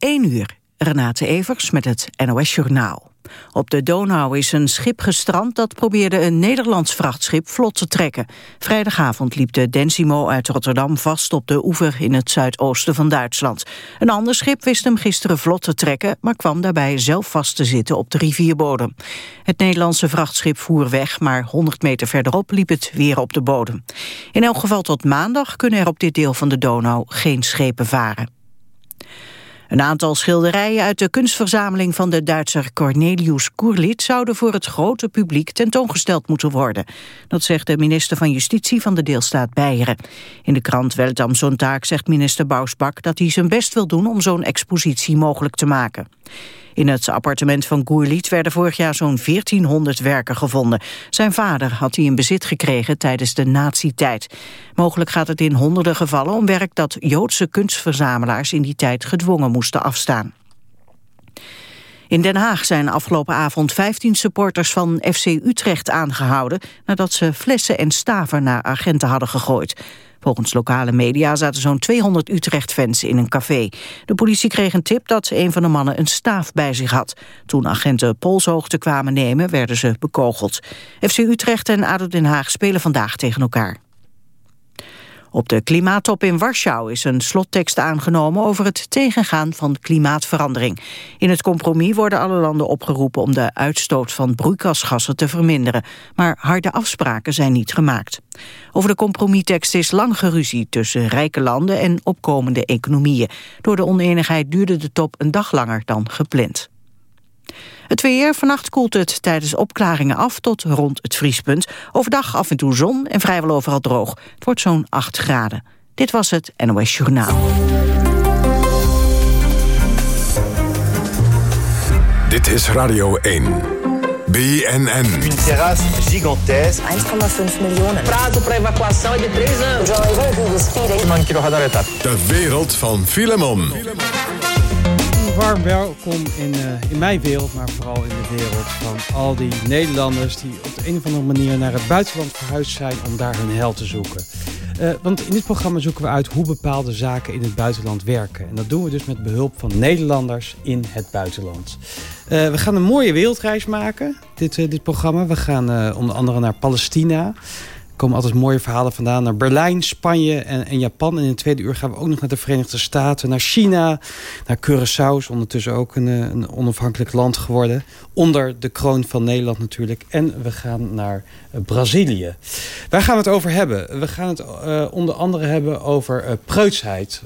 1 uur. Renate Evers met het NOS Journaal. Op de Donau is een schip gestrand dat probeerde een Nederlands vrachtschip vlot te trekken. Vrijdagavond liep de Densimo uit Rotterdam vast op de oever in het zuidoosten van Duitsland. Een ander schip wist hem gisteren vlot te trekken, maar kwam daarbij zelf vast te zitten op de rivierbodem. Het Nederlandse vrachtschip voer weg, maar 100 meter verderop liep het weer op de bodem. In elk geval tot maandag kunnen er op dit deel van de Donau geen schepen varen. Een aantal schilderijen uit de kunstverzameling van de Duitser Cornelius Kurlit zouden voor het grote publiek tentoongesteld moeten worden. Dat zegt de minister van Justitie van de deelstaat Beieren. In de krant Welt am Sonntag zegt minister Bausbak dat hij zijn best wil doen om zo'n expositie mogelijk te maken. In het appartement van Goerliet werden vorig jaar zo'n 1400 werken gevonden. Zijn vader had die in bezit gekregen tijdens de nazi-tijd. Mogelijk gaat het in honderden gevallen om werk dat Joodse kunstverzamelaars in die tijd gedwongen moesten afstaan. In Den Haag zijn afgelopen avond 15 supporters van FC Utrecht aangehouden... nadat ze flessen en staven naar agenten hadden gegooid. Volgens lokale media zaten zo'n 200 Utrecht-fans in een café. De politie kreeg een tip dat een van de mannen een staaf bij zich had. Toen agenten polshoogte kwamen nemen, werden ze bekogeld. FC Utrecht en ADO Den Haag spelen vandaag tegen elkaar. Op de klimaattop in Warschau is een slottekst aangenomen over het tegengaan van klimaatverandering. In het compromis worden alle landen opgeroepen om de uitstoot van broeikasgassen te verminderen. Maar harde afspraken zijn niet gemaakt. Over de compromistekst is lang geruzie tussen rijke landen en opkomende economieën. Door de oneenigheid duurde de top een dag langer dan gepland. Het weer, vannacht koelt het tijdens opklaringen af tot rond het vriespunt. Overdag af en toe zon en vrijwel overal droog. Het wordt zo'n 8 graden. Dit was het NOS Journaal. Dit is Radio 1. BNN. Een terrasse gigantesque. 1,5 miljoen. Prazo para evacuação é de 3 anos. De wereld van Filemon. Warm welkom in, uh, in mijn wereld, maar vooral in de wereld van al die Nederlanders die op de een of andere manier naar het buitenland verhuisd zijn om daar hun hel te zoeken. Uh, want in dit programma zoeken we uit hoe bepaalde zaken in het buitenland werken. En dat doen we dus met behulp van Nederlanders in het buitenland. Uh, we gaan een mooie wereldreis maken, dit, dit programma. We gaan onder andere naar Palestina komen altijd mooie verhalen vandaan. Naar Berlijn, Spanje en, en, Japan. En in het tweede uur gaan we ook nog naar de Verenigde Staten. Naar China, naar Curaçao. Is ondertussen ook een, eh, een onafhankelijk land geworden. Onder de kroon van Nederland natuurlijk. En we gaan naar uh, Brazilië. Waar gaan we het over hebben? We gaan het uh, onder andere hebben over preutsheid.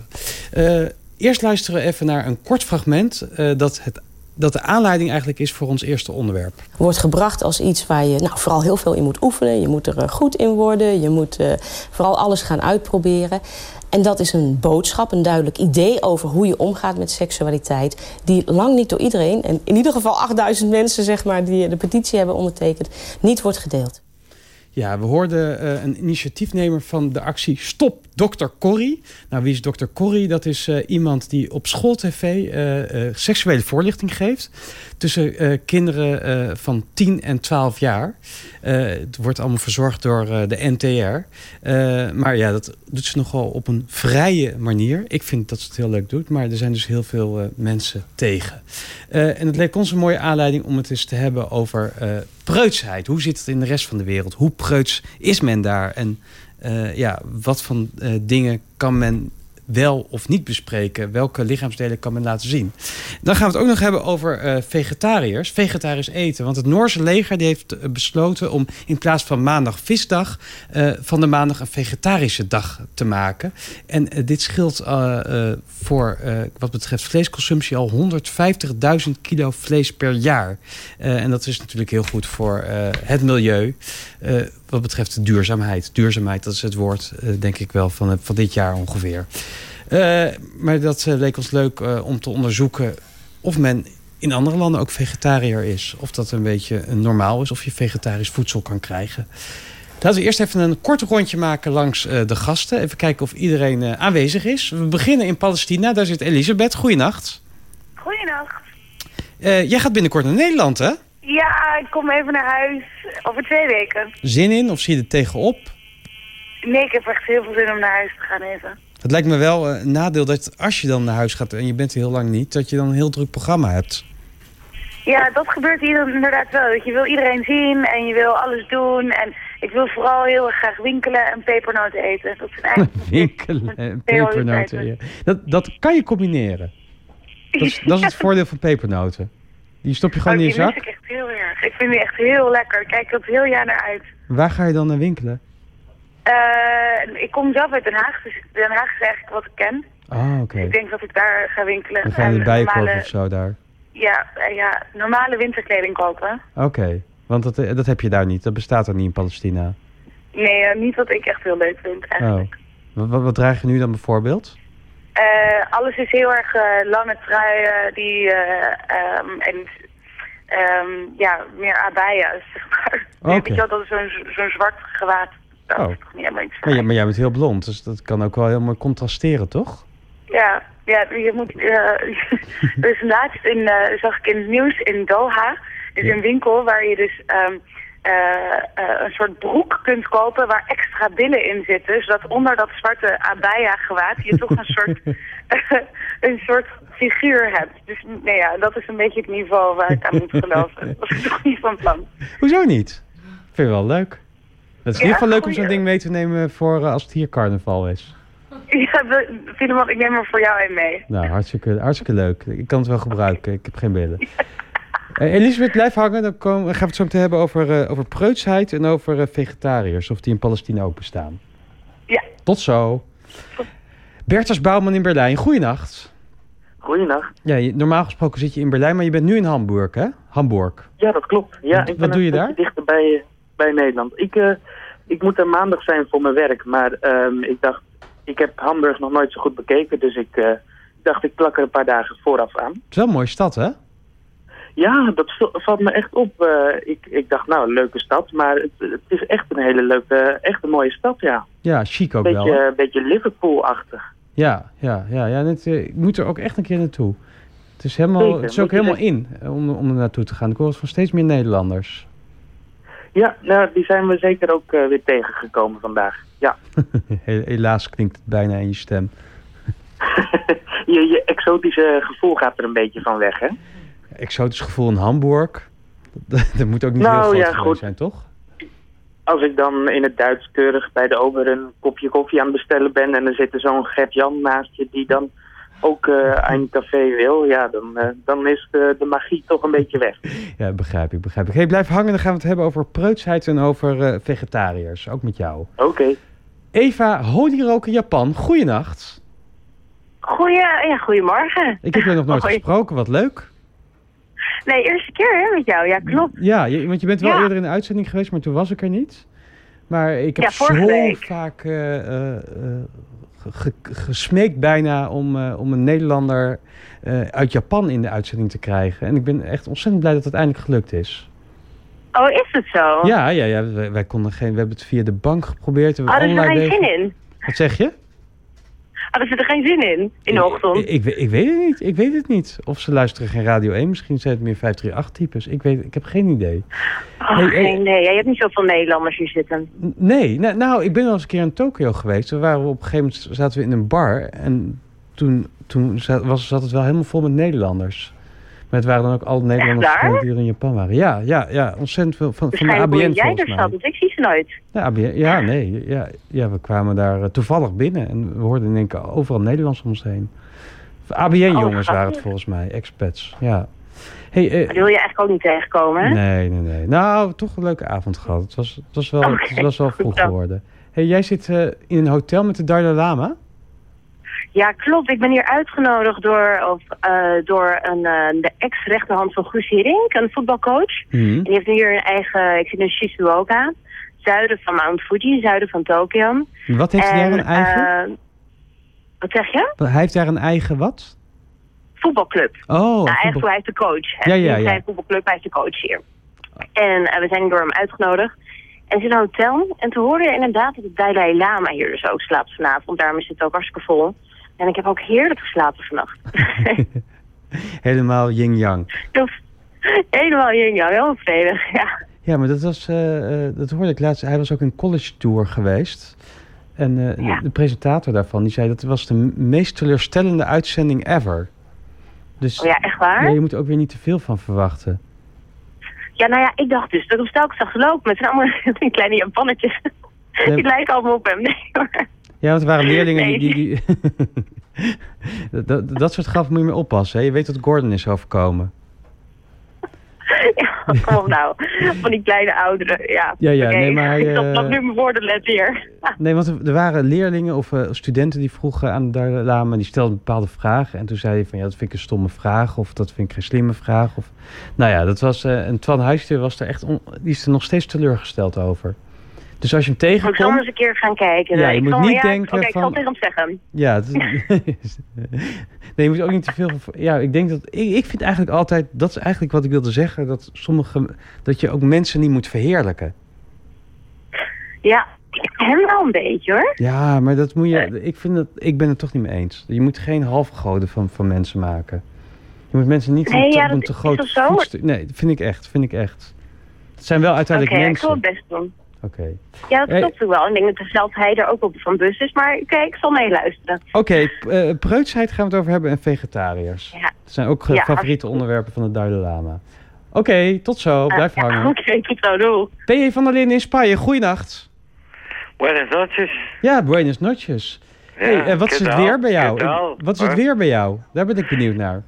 eerst luisteren we even naar een kort fragment... dat het dat de aanleiding eigenlijk is voor ons eerste onderwerp. Wordt gebracht als iets waar je nou, vooral heel veel in moet oefenen. Je moet er eh, goed in worden. Je moet uh, vooral alles gaan uitproberen. En dat is een boodschap, een duidelijk idee over hoe je omgaat met seksualiteit... die lang niet door iedereen, en in ieder geval 8000 mensen zeg maar, die de petitie hebben ondertekend... niet wordt gedeeld. Ja, we hoorden uh, een initiatiefnemer van de actie Stop Dr. Corrie. Nou, wie is Dr. Corrie? Dat is uh, iemand die op schooltv uh, seksuele voorlichting geeft. Tussen kinderen van 10 en 12 jaar. het wordt allemaal verzorgd door de NTR. maar ja, dat doet ze nogal op een vrije manier. Ik vind dat ze het heel leuk doet. Maar er zijn dus heel veel mensen tegen. en het leek ons een mooie aanleiding om het eens te hebben over preutsheid. Hoe zit het in de rest van de wereld? Hoe preuts is men daar? En ja, wat van dingen kan men wel of niet bespreken. Welke lichaamsdelen kan men laten zien. Dan gaan we het ook nog hebben over uh, vegetariërs. Vegetarisch eten. Want het Noorse leger heeft uh, besloten om in plaats van maandag visdag... Uh, van de maandag een vegetarische dag te maken. En dit scheelt voor wat betreft vleesconsumptie al 150.000 kilo vlees per jaar. en dat is natuurlijk heel goed voor het milieu wat betreft duurzaamheid. Duurzaamheid, dat is het woord, denk ik wel, van, van dit jaar ongeveer. Uh, maar dat uh, leek ons leuk om te onderzoeken of men in andere landen ook vegetariër is. Of dat een beetje normaal is, of je vegetarisch voedsel kan krijgen. Laten we eerst even een kort rondje maken langs de gasten. Even kijken of iedereen aanwezig is. We beginnen in Palestina, daar zit Elisabeth. Goeienacht. Goeienacht. jij gaat binnenkort naar Nederland, hè? Ja, ik kom even naar huis. Over twee weken. Zin in of zie je er tegenop? Nee, ik heb echt heel veel zin om naar huis te gaan even. Het lijkt me wel eh, een nadeel dat als je dan naar huis gaat en je bent er heel lang niet, dat je dan een heel druk programma hebt. Ja, dat gebeurt hier inderdaad wel. Je wil iedereen zien en je wil alles doen. En ik wil vooral heel erg graag winkelen en pepernoten eten. Dat zijn eigenlijk Winkelen en pepernoten. ja. Dat, dat kan je combineren. Dat is, dat is het voordeel van pepernoten. Die stop je gewoon in Oh, je die mis zak. ik echt heel erg. Ik vind die echt heel lekker. Ik kijk er het heel jaar naar uit. Waar ga je dan naar winkelen? Eh, ik kom zelf uit Den Haag, dus Den Haag is eigenlijk wat ik ken. Ah, oké. Ik denk dat ik daar ga winkelen. Dan ga je kopen normale- of zo daar. Ja, eh, ja, normale winterkleding kopen. Oké, want dat, eh, dat heb je daar niet. Dat bestaat er niet in Palestina. Nee, niet wat ik echt heel leuk vind Oh. eigenlijk. Wat, wat, wat draag je nu dan bijvoorbeeld? Alles is heel erg lange truien die, eh, ehm, en ehm, ja, meer abaya's, zeg maar. Oké. Weet je wel, dat is zo'n zo'n zwart gewaad. Dat Oh. is toch niet helemaal iets voor Maar, ja, mij. maar jij bent heel blond, dus dat kan ook wel helemaal contrasteren, toch? Ja, ja, je moet, dus laatst in, eh, zag ik in het nieuws in Doha, is Ja. een winkel waar je dus ehm, eh, een soort broek kunt kopen waar extra billen in zitten, zodat onder dat zwarte abaya gewaad je toch een soort, een soort figuur hebt. Dus nee, ja, dat is een beetje het niveau waar ik aan moet geloven. Dat was ik toch niet van plan. Hoezo niet? Vind je wel leuk. Het is in ieder geval leuk om zo'n ding mee te nemen voor eh, als het hier carnaval is. Ja, Filemon, ik neem er voor jou een mee. Nou, hartstikke, hartstikke leuk. Ik kan het wel gebruiken. Ik heb geen billen. Eh, Elisabeth, blijf hangen. Dan komen, gaan we het zo meteen hebben over, eh, over preutsheid en over eh, vegetariërs. Of die in Palestina ook bestaan. Ja. Tot zo. Bertus Bouwman in Berlijn. Goeienacht. Goeiedag. Ja, normaal gesproken zit je in Berlijn, maar je bent nu in Hamburg, hè? Hamburg. Ja, dat klopt. Ja, Wat- ik wat ben doe je daar? beetje dichter bij, Nederland. Ik, eh, ik moet er maandag zijn voor mijn werk, maar ehm, ik dacht, ik heb Hamburg nog nooit zo goed bekeken, dus ik eh, dacht, ik plak er een paar dagen vooraf aan. Het is wel een mooie stad, hè? Ja, dat valt me echt op. Eh, ik, ik dacht, nou, een leuke stad, maar het, het is echt een hele leuke, echt een mooie stad, ja. Ja, chic ook wel. een beetje Liverpool-achtig. Ja, ja, ja. ja net, ik moet er ook echt een keer naartoe. Het is, helemaal, Zeker, het is ook helemaal in om, om er naartoe te gaan. Ik hoor het van steeds meer Nederlanders. Ja, nou, die zijn we zeker ook eh, weer tegengekomen vandaag. Ja. He- Helaas klinkt het bijna in je stem. je, je exotische gevoel gaat er een beetje van weg, hè? Exotisch gevoel in Hamburg. Dat, moet ook niet Nou, heel groot ja, goed. zijn, toch? Als ik dan in het Duits keurig bij de ober een kopje koffie aan het bestellen ben... en er zit er zo'n Gert-Jan naast je die dan ook eh een café wil... ja, dan, eh, dan is de, de magie toch een beetje weg. Ja, begrijp ik, begrijp ik. Hey, blijf hangen, dan gaan we het hebben over preutsheid en over eh, vegetariërs. Ook met jou. Oké. Eva Hodiroken Japan, goeienacht. Goeie, ja, goedemorgen. Ik heb je nog nooit Hoi. gesproken, wat leuk. Nee, eerste keer hè, met jou, ja klopt. Ja, je- want je bent wel Ja. eerder in de uitzending geweest, maar toen was ik er niet. Maar ik heb Ja, zo week. vaak eh, eh, eh, ge- ge- gesmeekt bijna om, eh, om een Nederlander eh, uit Japan in de uitzending te krijgen. En ik ben echt ontzettend blij dat het eindelijk gelukt is. Oh, is het zo? Ja, ja, ja wij, wij konden geen, we hebben het via de bank geprobeerd. Hadden ze er allerlei geen zin in? Wat zeg je? Hadden ze er geen zin in, in de Ik, ochtend? ik, weet- ik weet het niet. Ik weet het niet. Of ze luisteren geen Radio 1. Misschien zijn het meer 538-types. Ik, weet, ik heb geen idee. Oh, hey, geen idee. Jij hebt niet zoveel Nederlanders hier zitten. Nee, nou, nou, ik ben wel eens een keer in Tokio geweest. Toen waren we op een gegeven moment zaten we in een bar. En toen, toen zat, was, zat het wel helemaal vol met Nederlanders. Maar het waren dan ook alle Nederlanders die er in Japan waren. Ja, ja, ja ontzettend veel. Van, van de ABN jij volgens er mij. zat, want ik zie ze nooit. Ja, ABN, ja, nee. Ja, ja, we kwamen daar eh, toevallig binnen. En we hoorden in één keer overal Nederlands om ons heen. ABN-jongens waren het volgens mij. Expats, ja. Hey, eh, Dat wil je eigenlijk ook niet tegenkomen, hè? Nee, nee, nee. Nou, toch een leuke avond gehad. Het was, het was, wel, het was wel vroeg geworden. Hey, jij zit eh, in een hotel met de Dalai Lama? Ja, klopt. Ik ben hier uitgenodigd door, of, eh, door een, eh, de ex-rechterhand van Guus Hiddink, een voetbalcoach. Mhm. En die heeft hier een eigen, ik zit in Shizuoka, zuiden van Mount Fuji, zuiden van Tokio. Wat heeft hij daar een eigen? eh, wat zeg je? Hij heeft daar een eigen wat? Voetbalclub. Oh, nou, voetbal- eigenlijk hij is de coach. hè. Ja, ja, zijn voetbalclub, hij is de coach hier. En we zijn door hem uitgenodigd. En zit in een hotel. En toen hoorde je inderdaad dat de Dalai Lama hier dus ook slaapt vanavond. Daarom is het ook hartstikke vol. En ik heb ook heerlijk geslapen vannacht. helemaal yin-yang. Helemaal yin yang, heel vredig, ja. Ja, maar dat was, eh, eh, dat hoorde ik laatst. Hij was ook een college tour geweest. En eh, de- Ja. de, presentator daarvan, die zei dat het was de meest teleurstellende uitzending ever. Dus Oh ja, echt waar? ja, je moet er ook weer niet te veel van verwachten. Ja, nou ja, ik dacht dus dat ik hem telkens zag lopen met zijn allemaal die kleine Japannetjes. Ja. Die lijken allemaal op hem. Nee hoor. Ja, want er waren leerlingen Nee. die... die, die dat, dat soort grappen moet je mee oppassen. Hè? Je weet dat Gordon is overkomen. Ja, kom op nou. Van die kleine ouderen. Ja, Ja, ja, nee, maar, Ik zal eh, nu mijn woorden letten hier. Nee, want er, er waren leerlingen of eh, studenten die vroegen aan de Dalai Lama... die stelden bepaalde vragen. En toen zei hij van, ja, dat vind ik een stomme vraag... of dat vind ik geen slimme vraag. Of, nou ja, dat was... eh en Twan Huister was er echt... On, die is er nog steeds teleurgesteld over. Dus als je hem Ik zal eens tegenkomt... een keer gaan kijken. Ja, je ik moet zal, niet ja, denken Oké, ik zal van- tegen hem zeggen. Ja, het is- nee, je moet ook niet te veel... van- Ja, ik denk dat... Ik, ik vind eigenlijk altijd... Dat is eigenlijk wat ik wilde zeggen. Dat sommige... Dat je ook mensen niet moet verheerlijken. Ja, hem wel een beetje hoor. Ja, maar dat moet je. Ik, vind dat, ik ben het toch niet mee eens. Je moet geen halfgoden van, van mensen maken. Je moet mensen niet Nee, te- ja, groot Nee, dat vind ik echt. Vind ik echt. Het zijn wel Oké, uiteindelijk ik zal het mensen. best doen. Oké. Ja, dat Hey. klopt ook wel. Ik denk dat zelfs hij er ook op van bus is. Maar oké, ik zal meeluisteren. Oké, p- eh, preutsheid gaan we het over hebben en vegetariërs. Ja. Dat zijn ook eh, Ja, favoriete onderwerpen van de Dalai Lama. Oké, tot zo. Blijf Ah, ja, hangen. Oké, tot zo, doei. P.J. van der Linden in Spanje, goeienacht. Buenas noches. Ja, buenas noches. Ja, hey, eh, wat is ¿qué het weer bij jou? Wat is het weer bij jou? Daar ben ik benieuwd naar.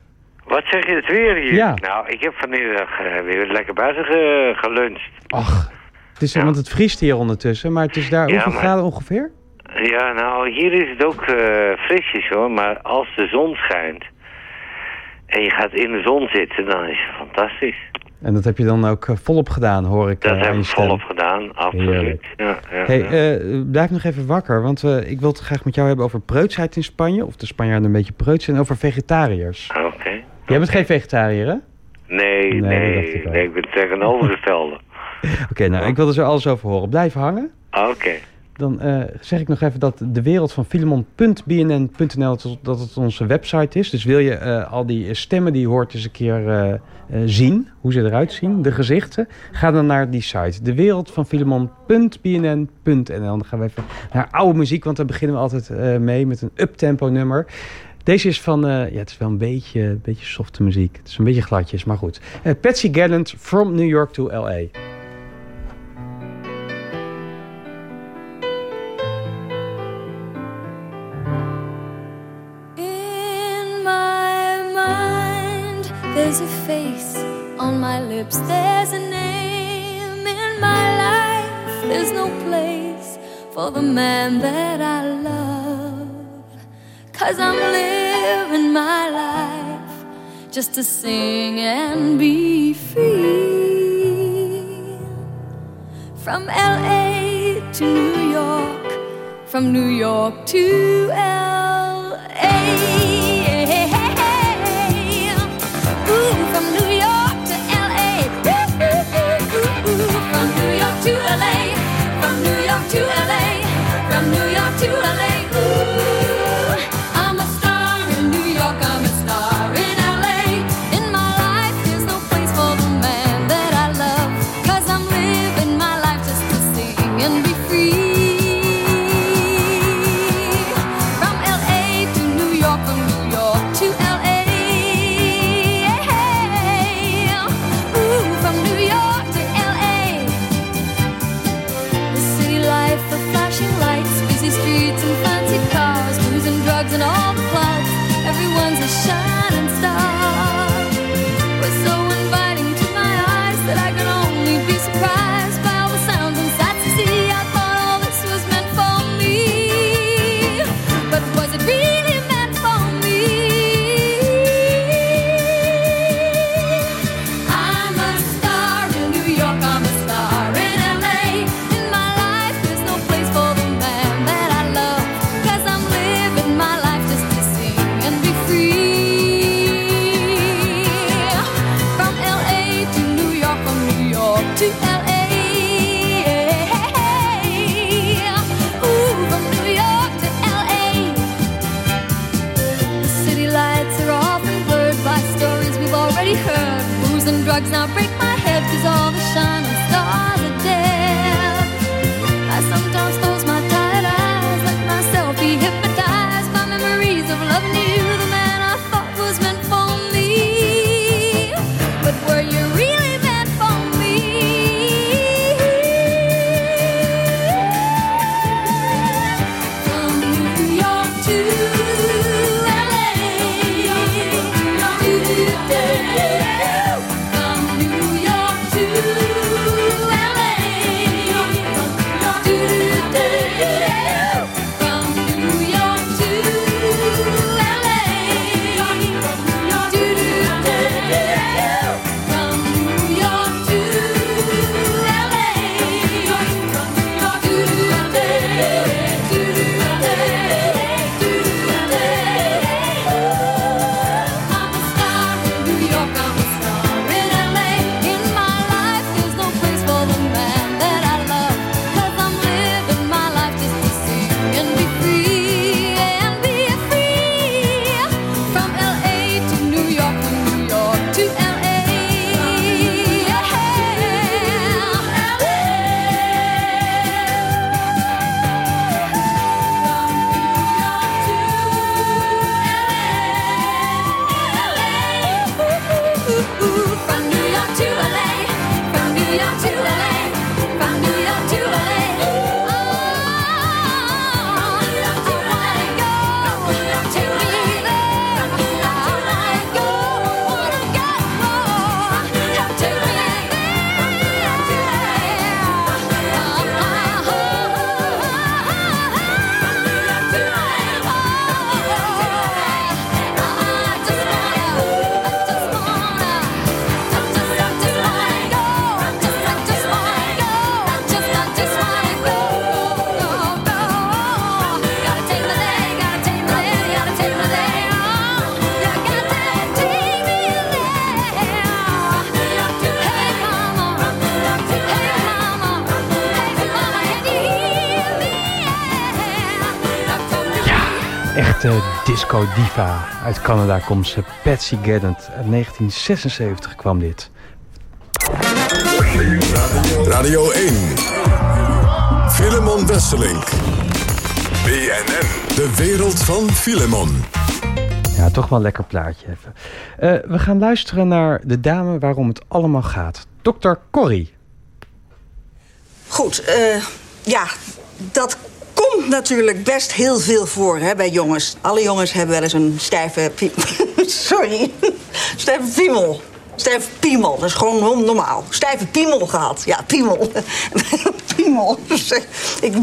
Wat zeg je, het weer hier? Ja. Nou, ik heb vanmiddag weer lekker buiten ge- geluncht. Ach, het is, Ja. want het vriest hier ondertussen, maar het is daar hoeveel maar- graden ongeveer? Ja, nou, hier is het ook eh, frisjes hoor, maar als de zon schijnt en je gaat in de zon zitten, dan is het fantastisch. En dat heb je dan ook eh, volop gedaan, hoor ik Dat eh, heb ik volop gedaan, absoluut. Ja, ja, Hey, ja. blijf nog even wakker, want ik wil het graag met jou hebben over preutsheid in Spanje. Of de Spanjaarden een beetje preuts zijn, en over vegetariërs. Oké. Jij bent geen vegetariër, hè? Nee, Nee, nee, ik nee, ik ben tegenovergestelde. Oké, nou, ik wil er zo alles over horen. Blijf hangen. Oké. Dan eh, zeg ik nog even dat de wereld van Filemon.bnn.nl dat het- onze website is. Dus wil je eh, al die stemmen die je hoort eens een keer eh, zien, hoe ze eruit zien, de gezichten, ga dan naar die site. De wereld van Filemon.bnn.nl. Dan gaan we even naar oude muziek, want daar beginnen we altijd mee met een uptempo nummer. Deze is van, ja, het is wel een beetje, een beetje softe muziek. Het is een beetje gladjes, maar goed. Patsy Gallant, From New York to L.A. there's a face on my lips, there's a name in my life. There's no place for the man that I love. Cause I'm living my life just to sing and be free. From LA to New York, from New York to LA. Echte disco diva. Uit Canada komt ze, Patsy Gaddant. Uit 1976 kwam dit. Radio 1. Filemon Wesselink. BNN. De wereld van Filemon. Ja, toch wel een lekker plaatje even. Eh, we gaan luisteren naar de dame waarom het allemaal gaat. Dr. Corrie. Goed, eh, ja, dat komt natuurlijk best heel veel voor hè, bij jongens. Alle jongens hebben wel eens een stijve pie- Sorry, stijve piemel. Stijve piemel, dat is gewoon normaal. Stijve piemel gehad. Ja, piemel. piemel. ik,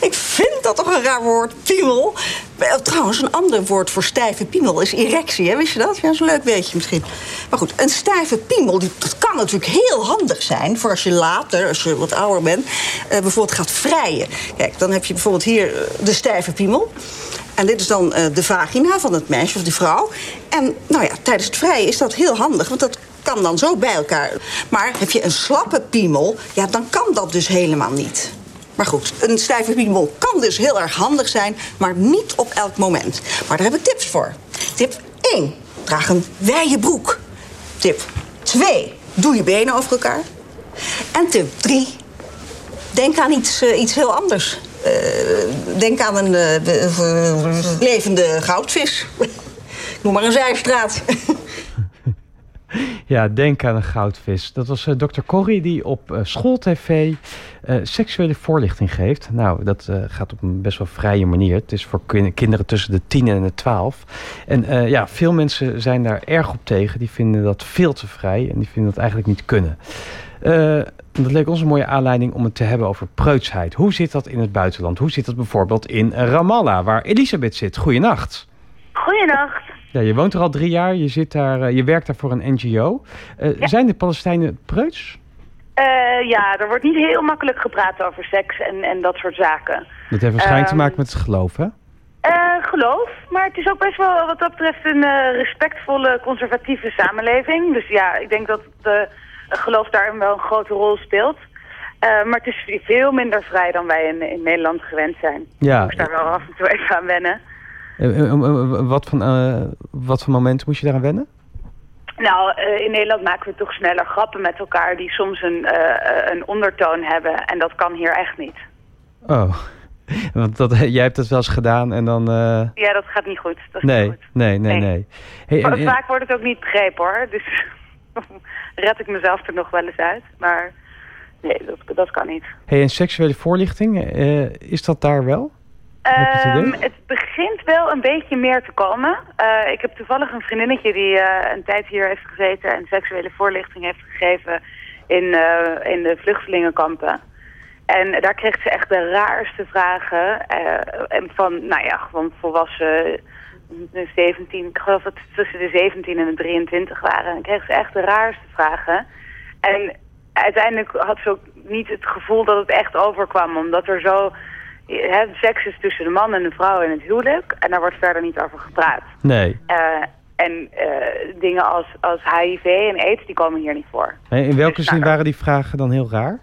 ik vind dat toch een raar woord, piemel. Eh, Trouwens, een ander woord voor stijve piemel is erectie. Hè? Wist je dat? Ja, dat is een leuk weetje misschien. Maar goed, een stijve piemel, die, dat kan natuurlijk heel handig zijn... voor als je later, als je wat ouder bent, eh, bijvoorbeeld gaat vrijen. Kijk, dan heb je bijvoorbeeld hier eh, de stijve piemel... En dit is dan eh, de vagina van het meisje of de vrouw. En nou ja, tijdens het vrijen is dat heel handig, want dat kan dan zo bij elkaar. Maar heb je een slappe piemel, ja, dan kan dat dus helemaal niet. Maar goed, een stijve piemel kan dus heel erg handig zijn, maar niet op elk moment. Maar daar heb ik tips voor. Tip 1. Draag een wijde broek. Tip 2. Doe je benen over elkaar. En tip 3. Denk aan iets, eh, iets heel anders. Eh, denk aan een eh, de- levende goudvis. Noem maar een zijstraat. Ja, denk aan een goudvis. Dat was eh, Dr. Corrie die op eh, schooltv seksuele voorlichting geeft. Nou, dat gaat op een best wel vrije manier. Het is voor kin- kinderen tussen de 10 en de 12. En ja, veel mensen zijn daar erg op tegen. Die vinden dat veel te vrij en die vinden dat eigenlijk niet kunnen. Eh, dat leek ons een mooie aanleiding om het te hebben over preutsheid. Hoe zit dat in het buitenland? Hoe zit dat bijvoorbeeld in Ramallah, waar Elisabeth zit? Goeienacht. Goeienacht. Ja, je woont er al drie jaar, je, zit daar, eh, je werkt daar voor een NGO. Eh, Zijn de Palestijnen preuts? Eh, ja, er wordt niet heel makkelijk gepraat over seks en, en dat soort zaken. Dat heeft waarschijnlijk te Ehm, maken met het geloof, hè? Eh, geloof, maar het is ook best wel wat dat betreft een respectvolle, conservatieve samenleving. Dus ja, ik denk dat de geloof daarin wel een grote rol speelt. Eh, maar het is veel minder vrij dan wij in, in Nederland gewend zijn. Ja. Ik daar wel af en toe even aan wennen. Eh, eh, wat, voor, eh, wat voor momenten moest je daaraan wennen? Nou, in Nederland maken we toch sneller grappen met elkaar die soms een, een ondertoon hebben. En dat kan hier echt niet. Oh, want dat, jij hebt dat wel eens gedaan en dan... Ja, dat gaat niet goed. Dat nee, niet goed. nee, nee, nee. Hey, en- Va- en- Vaak wordt het ook niet begrepen hoor. Dus red ik mezelf er nog wel eens uit. Maar nee, dat, dat kan niet. hey, en seksuele voorlichting, eh, is dat daar wel? Het? Ehm, het begint wel een beetje meer te komen. Eh, ik heb toevallig een vriendinnetje die eh, een tijd hier heeft gezeten en seksuele voorlichting heeft gegeven in, in de vluchtelingenkampen. En daar kreeg ze echt de raarste vragen. en van, nou ja, gewoon volwassen 17, ik geloof dat het tussen de 17 en de 23 waren. En dan kreeg ze echt de raarste vragen. En uiteindelijk had ze ook niet het gevoel dat het echt overkwam, omdat er zo hè, seks is tussen de man en de vrouw in het huwelijk. En daar wordt verder niet over gepraat. Nee. Eh, en eh, dingen als, als HIV en AIDS, die komen hier niet voor. In welke Dus, zin nou, waren die vragen dan heel raar?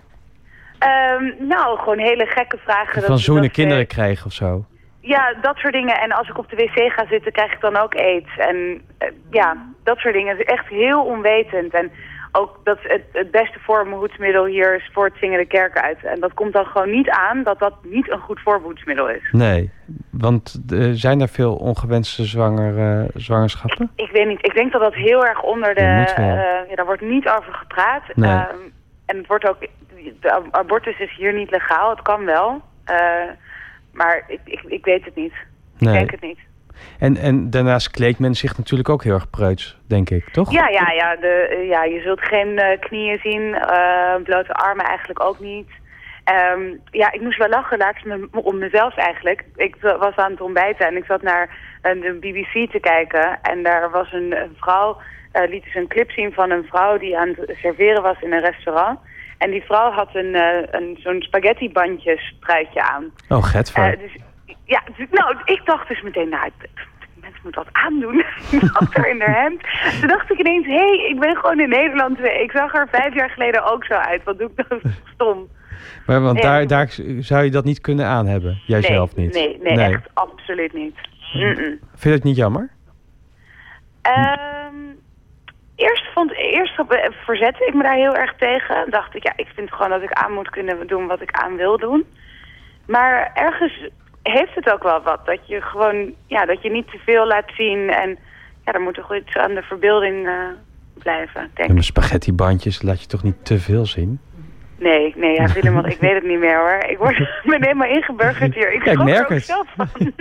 Ehm, nou, gewoon hele gekke vragen. Van dat- zoenen dat ze- kinderen krijgen of zo? Ja, dat soort dingen. En als ik op de wc ga zitten, krijg ik dan ook aids. En eh, ja, dat soort dingen. Het is echt heel onwetend. En ook dat het, het beste voorbehoedsmiddel hier is voor het zingen de kerk uit. En dat komt dan gewoon niet aan dat dat niet een goed voorbehoedsmiddel is. Nee, want eh, zijn er veel ongewenste zwanger, eh, zwangerschappen? Ik weet niet. Ik denk dat dat heel erg onder de... Ja, daar wordt niet over gepraat. Nee. Ehm, en het wordt ook... De ab- abortus is hier niet legaal. Het kan wel. Eh, maar ik, ik, ik weet het niet. Ik Nee. denk het niet. En, en daarnaast kleedt men zich natuurlijk ook heel erg preuts, denk ik, toch? Ja, ja, ja, de, ja je zult geen eh, knieën zien, eh, blote armen eigenlijk ook niet. Ehm, ja, ik moest wel lachen laatst me, om mezelf eigenlijk. Ik wa- was aan het ontbijten en ik zat naar eh, de BBC te kijken. En daar was een, een vrouw, liet dus een clip zien van een vrouw die aan het serveren was in een restaurant. En die vrouw had een, eh, een, zo'n spaghetti bandjes truitje aan. Oh, getver. Eh, dus, ja, dus, nou, ik dacht dus meteen, nou, mensen moeten wat aandoen. Achter in haar hemd. Toen dacht ik ineens, hé, hey, ik ben gewoon in Nederland. Ik zag er vijf jaar geleden ook zo uit. Wat doe ik dan stom? maar want nee. daar, daar zou je dat niet kunnen aan hebben, jij nee, zelf niet? Nee, nee, echt absoluut niet. Vind je dat niet jammer? Ehm, eerst, vond, eerst be- verzette ik me daar heel erg tegen. Dacht ik, ja, ik vind gewoon dat ik aan moet kunnen doen wat ik aan wil doen. Maar ergens heeft het ook wel wat. Dat je gewoon, ja, dat je niet te veel laat zien. En ja, er moet toch iets aan de verbeelding eh, blijven, denk En ik. spaghettibandjes laat je toch niet te veel zien? Nee, nee, ja, Willem, want ik weet het niet meer hoor. Ik word, ben helemaal ingeburgerd hier. Ik Ja, ik schrok er het. zelf van.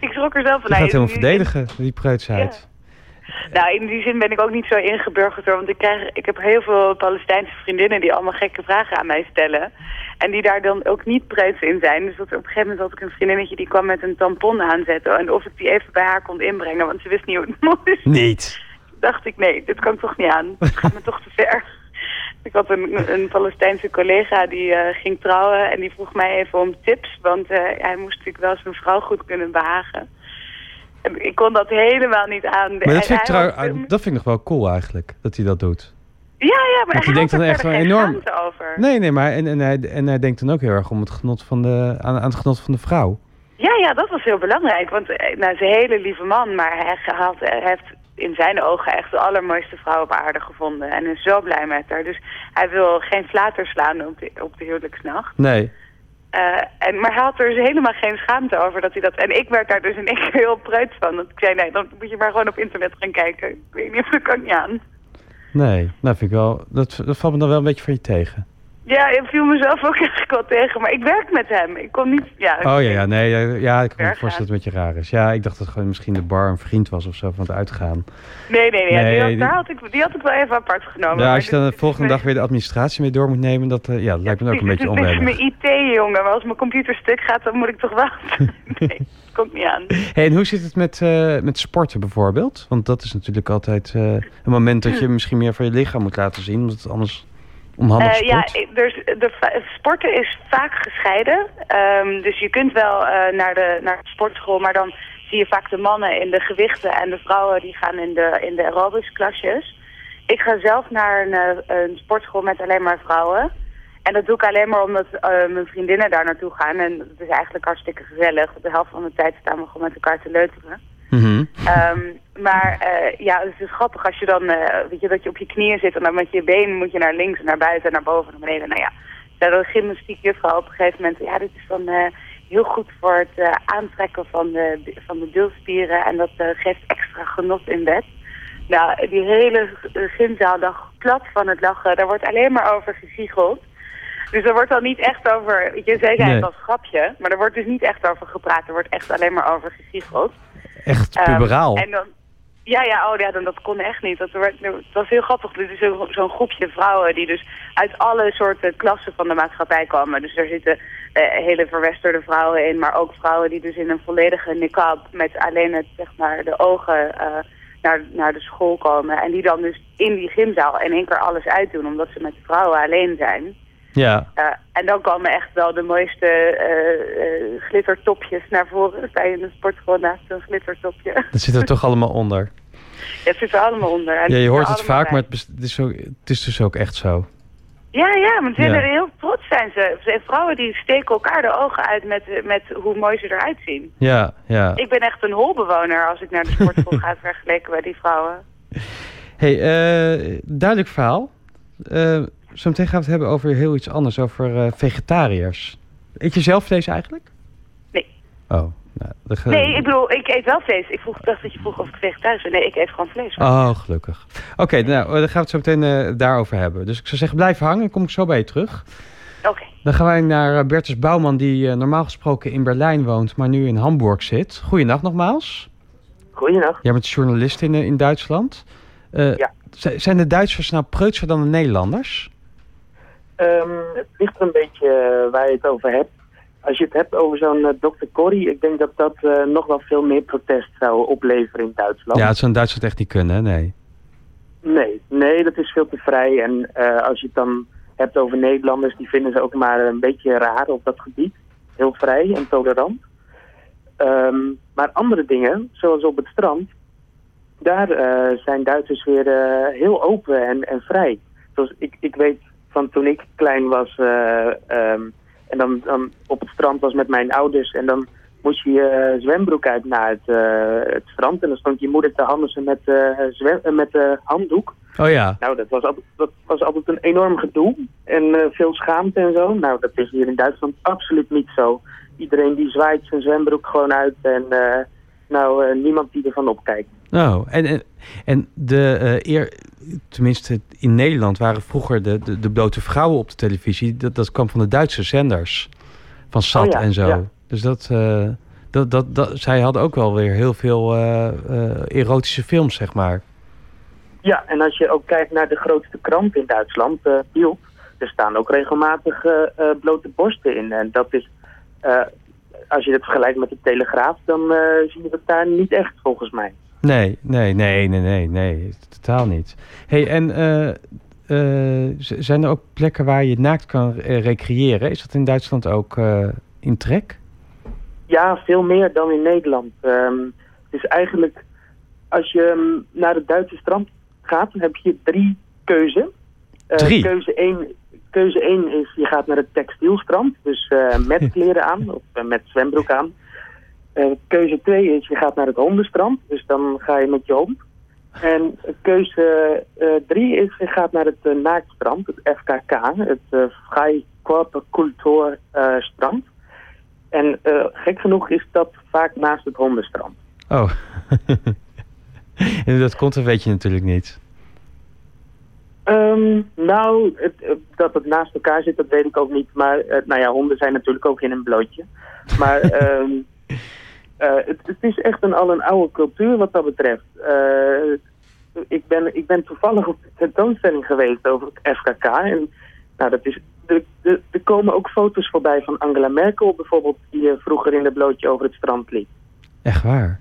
ik schrok er zelf van. Je gaat helemaal verdedigen, die preutsheid. Nou, in die zin ben ik ook niet zo ingeburgerd hoor. Want ik, krijg, ik heb heel veel Palestijnse vriendinnen die allemaal gekke vragen aan mij stellen. En die daar dan ook niet preuts in zijn. Dus dat, op een gegeven moment had ik een vriendinnetje die kwam met een tampon aanzetten. En of ik die even bij haar kon inbrengen, want ze wist niet hoe het moest. Niet. Dacht ik, nee, dit kan ik toch niet aan. Het gaat me toch te ver. Ik had een, een Palestijnse collega die eh, ging trouwen en die vroeg mij even om tips. Want eh, hij moest natuurlijk wel zijn vrouw goed kunnen behagen. Ik kon dat helemaal niet aan. Maar dat vind, ik trouw, dat vind ik nog wel cool eigenlijk, dat hij dat doet. Ja, ja, maar Want hij denkt dan er echt wel enorm- over. Nee, nee, maar en, en, hij, en hij denkt dan ook heel erg om het genot van de, aan, aan het genot van de vrouw. Ja, ja, dat was heel belangrijk. Want eh, nou, een hele lieve man, maar hij, had, hij heeft in zijn ogen echt de allermooiste vrouw op aarde gevonden. En is zo blij met haar. Dus hij wil geen flater slaan op de, op de huwelijksnacht. Nee. Eh, en, maar hij had er dus helemaal geen schaamte over dat hij dat... En ik werd daar dus in één keer heel preuts van. Dat ik zei, nee, dan moet je maar gewoon op internet gaan kijken. Ik weet niet of dat kan niet aan. Nee, nou vind ik wel, dat, dat valt me dan wel een beetje van je tegen. Ja, ik viel mezelf ook eigenlijk wel tegen. Maar ik werk met hem. Ik kon niet... Ja, Oh ja, ja, nee, ja, ja ik kan me voorstellen dat het een beetje raar is. Ja, ik dacht dat het gewoon misschien de bar een vriend was of zo van het uitgaan. Nee, nee, nee. Nee, die, had, die- daar had ik, die had ik wel even apart genomen. Ja, als je dan de volgende dag weer de administratie mee door moet nemen, dat, eh, ja, dat lijkt me ook een beetje Dit is onwennig. mijn IT-jongen, maar als mijn computer stuk gaat, dan moet ik toch wel... nee, dat komt niet aan. Hey, en hoe zit het met, eh, met sporten bijvoorbeeld? Want dat is natuurlijk altijd eh, een moment dat je misschien meer van je lichaam moet laten zien, omdat het anders Eh, ja, dus de sporten is vaak gescheiden. Ehm, dus je kunt wel eh, naar, de, naar de sportschool, maar dan zie je vaak de mannen in de gewichten en de vrouwen die gaan in de, in de aerobics klasjes. Ik ga zelf naar een, eh, een sportschool met alleen maar vrouwen. En dat doe ik alleen maar omdat mijn vriendinnen daar naartoe gaan. En het is eigenlijk hartstikke gezellig. De helft van de tijd staan we gewoon met elkaar te leuteren. Mhm. Ehm, maar eh, ja, het is grappig als je dan, eh, weet je, dat je op je knieën zit en dan met je been moet je naar links, naar buiten, naar boven, naar beneden. Nou ja, zei de gymnastiekjuffrouw op een gegeven moment, ja, dit is dan eh, heel goed voor het aantrekken van de, van de bilspieren en dat geeft extra genot in bed. Nou, die hele gymzaal lag plat van het lachen. Daar wordt alleen maar over geziegeld. Dus er wordt dan niet echt over, weet je, zij zei Nee. het als grapje, maar er wordt dus niet echt over gepraat. Er wordt echt alleen maar over geziegeld. Echt Ehm, puberaal. en dan, ja, ja, oh ja, dan, dat kon echt niet. Dat, werd, het was heel grappig. Dit is zo- zo'n groepje vrouwen die dus uit alle soorten klassen van de maatschappij komen. Dus er zitten eh, hele verwesterde vrouwen in, maar ook vrouwen die dus in een volledige niqab met alleen het, zeg maar, de ogen eh, naar, naar de school komen. En die dan dus in die gymzaal in één keer alles uitdoen, omdat ze met vrouwen alleen zijn. Ja. Eh, en dan komen echt wel de mooiste eh, glittertopjes naar voren. In de sportschool naast een glittertopje. Dat zit er toch allemaal onder. Ja, het zit er allemaal onder. En Ja, je hoort het vaak, bij. maar het, is, ook, het is dus ook echt zo. Ja, ja, maar ze zijn Ja. er heel trots zijn ze. Vrouwen die steken elkaar de ogen uit met, met hoe mooi ze eruit zien. Ja, ja. Ik ben echt een holbewoner als ik naar de sportschool ga vergeleken bij die vrouwen. hey, duidelijk verhaal. Eh zometeen gaan we het hebben over heel iets anders, over eh, vegetariërs. Eet je zelf vlees eigenlijk? Nee. Oh, nou, Nee, ik bedoel, ik eet wel vlees. Ik vroeg, dacht dat je vroeg of ik vegetarisch ben. Nee, ik eet gewoon vlees. Oh, gelukkig. Oké, nou, dan gaan we het zo meteen eh, daarover hebben. Dus ik zou zeggen, blijf hangen, dan kom ik zo bij je terug. Oké. Dan gaan wij naar eh, Bertus Bouwman, die eh, normaal gesproken in Berlijn woont, maar nu in Hamburg zit. Goeiedag nogmaals. Goeiedag. Jij bent journalist in, eh, in Duitsland. Eh, Ja. Zijn de Duitsers nou preutser dan de Nederlanders? Ehm, het ligt er een beetje eh, waar je het over hebt. Als je het hebt over zo'n eh, Dr. Corrie, ik denk dat dat eh, nog wel veel meer protest zou opleveren in Duitsland. Ja, het zou in Duitsland echt niet kunnen, nee. Nee, nee, dat is veel te vrij. En als je het dan hebt over Nederlanders, die vinden ze ook maar een beetje raar op dat gebied. Heel vrij en tolerant. Ehm, maar andere dingen, zoals op het strand, daar zijn Duitsers weer heel open en, en vrij. Zoals ik, ik weet van toen ik klein was eh, ehm, en dan, dan op het strand was met mijn ouders en dan moest je je zwembroek uit naar het, eh, het strand. En dan stond je moeder te handen met, eh, zwem, eh, met de handdoek. Oh ja. Nou, dat was, altijd, dat was altijd een enorm gedoe. En eh, veel schaamte en zo. Nou, dat is hier in Duitsland absoluut niet zo. Iedereen die zwaait zijn zwembroek gewoon uit. En eh, nou, eh, niemand die ervan opkijkt. Oh, en, en, en de eh, eer, tenminste in Nederland waren vroeger de, de, de blote vrouwen op de televisie. Dat, dat kwam van de Duitse zenders. Van SAT Oh ja, en zo. ja. Dus dat, eh, dat, dat, dat, zij hadden ook wel weer heel veel eh, erotische films, zeg maar. Ja, en als je ook kijkt naar de grootste krant in Duitsland, eh Bild, er staan ook regelmatig blote borsten in. En dat is, als je het vergelijkt met de Telegraaf, dan zie je dat daar niet echt volgens mij. Nee, nee, nee, nee, nee, nee, totaal niet. hey, en eh, eh, zijn er ook plekken waar je naakt kan recreëren? Is dat in Duitsland ook eh, in trek? Ja, veel meer dan in Nederland. Ehm, het is eigenlijk, als je ehm, naar het Duitse strand gaat, dan heb je drie keuzen. Drie? Keuze 1, keuze 1 is, je gaat naar het textielstrand, dus met kleren aan, of met zwembroek aan. Eh, keuze 2 is, je gaat naar het hondenstrand, dus dan ga je met je hond. En keuze 3 is, je gaat naar het eh, naaktstrand, het FKK, het uh, eh strand. En eh, gek genoeg is dat vaak naast het hondenstrand. Oh. en dat komt, weet je natuurlijk niet. Ehm, nou, het, eh, dat het naast elkaar zit, dat weet ik ook niet. Maar eh, nou ja, honden zijn natuurlijk ook in een blootje. Maar ehm, eh, het, het is echt een, al een oude cultuur wat dat betreft. Eh, ik, ben, ik ben toevallig op de tentoonstelling geweest over het FKK. En nou, dat is, er, komen ook foto's voorbij van Angela Merkel bijvoorbeeld... die eh, vroeger in een blootje over het strand liep. Echt waar?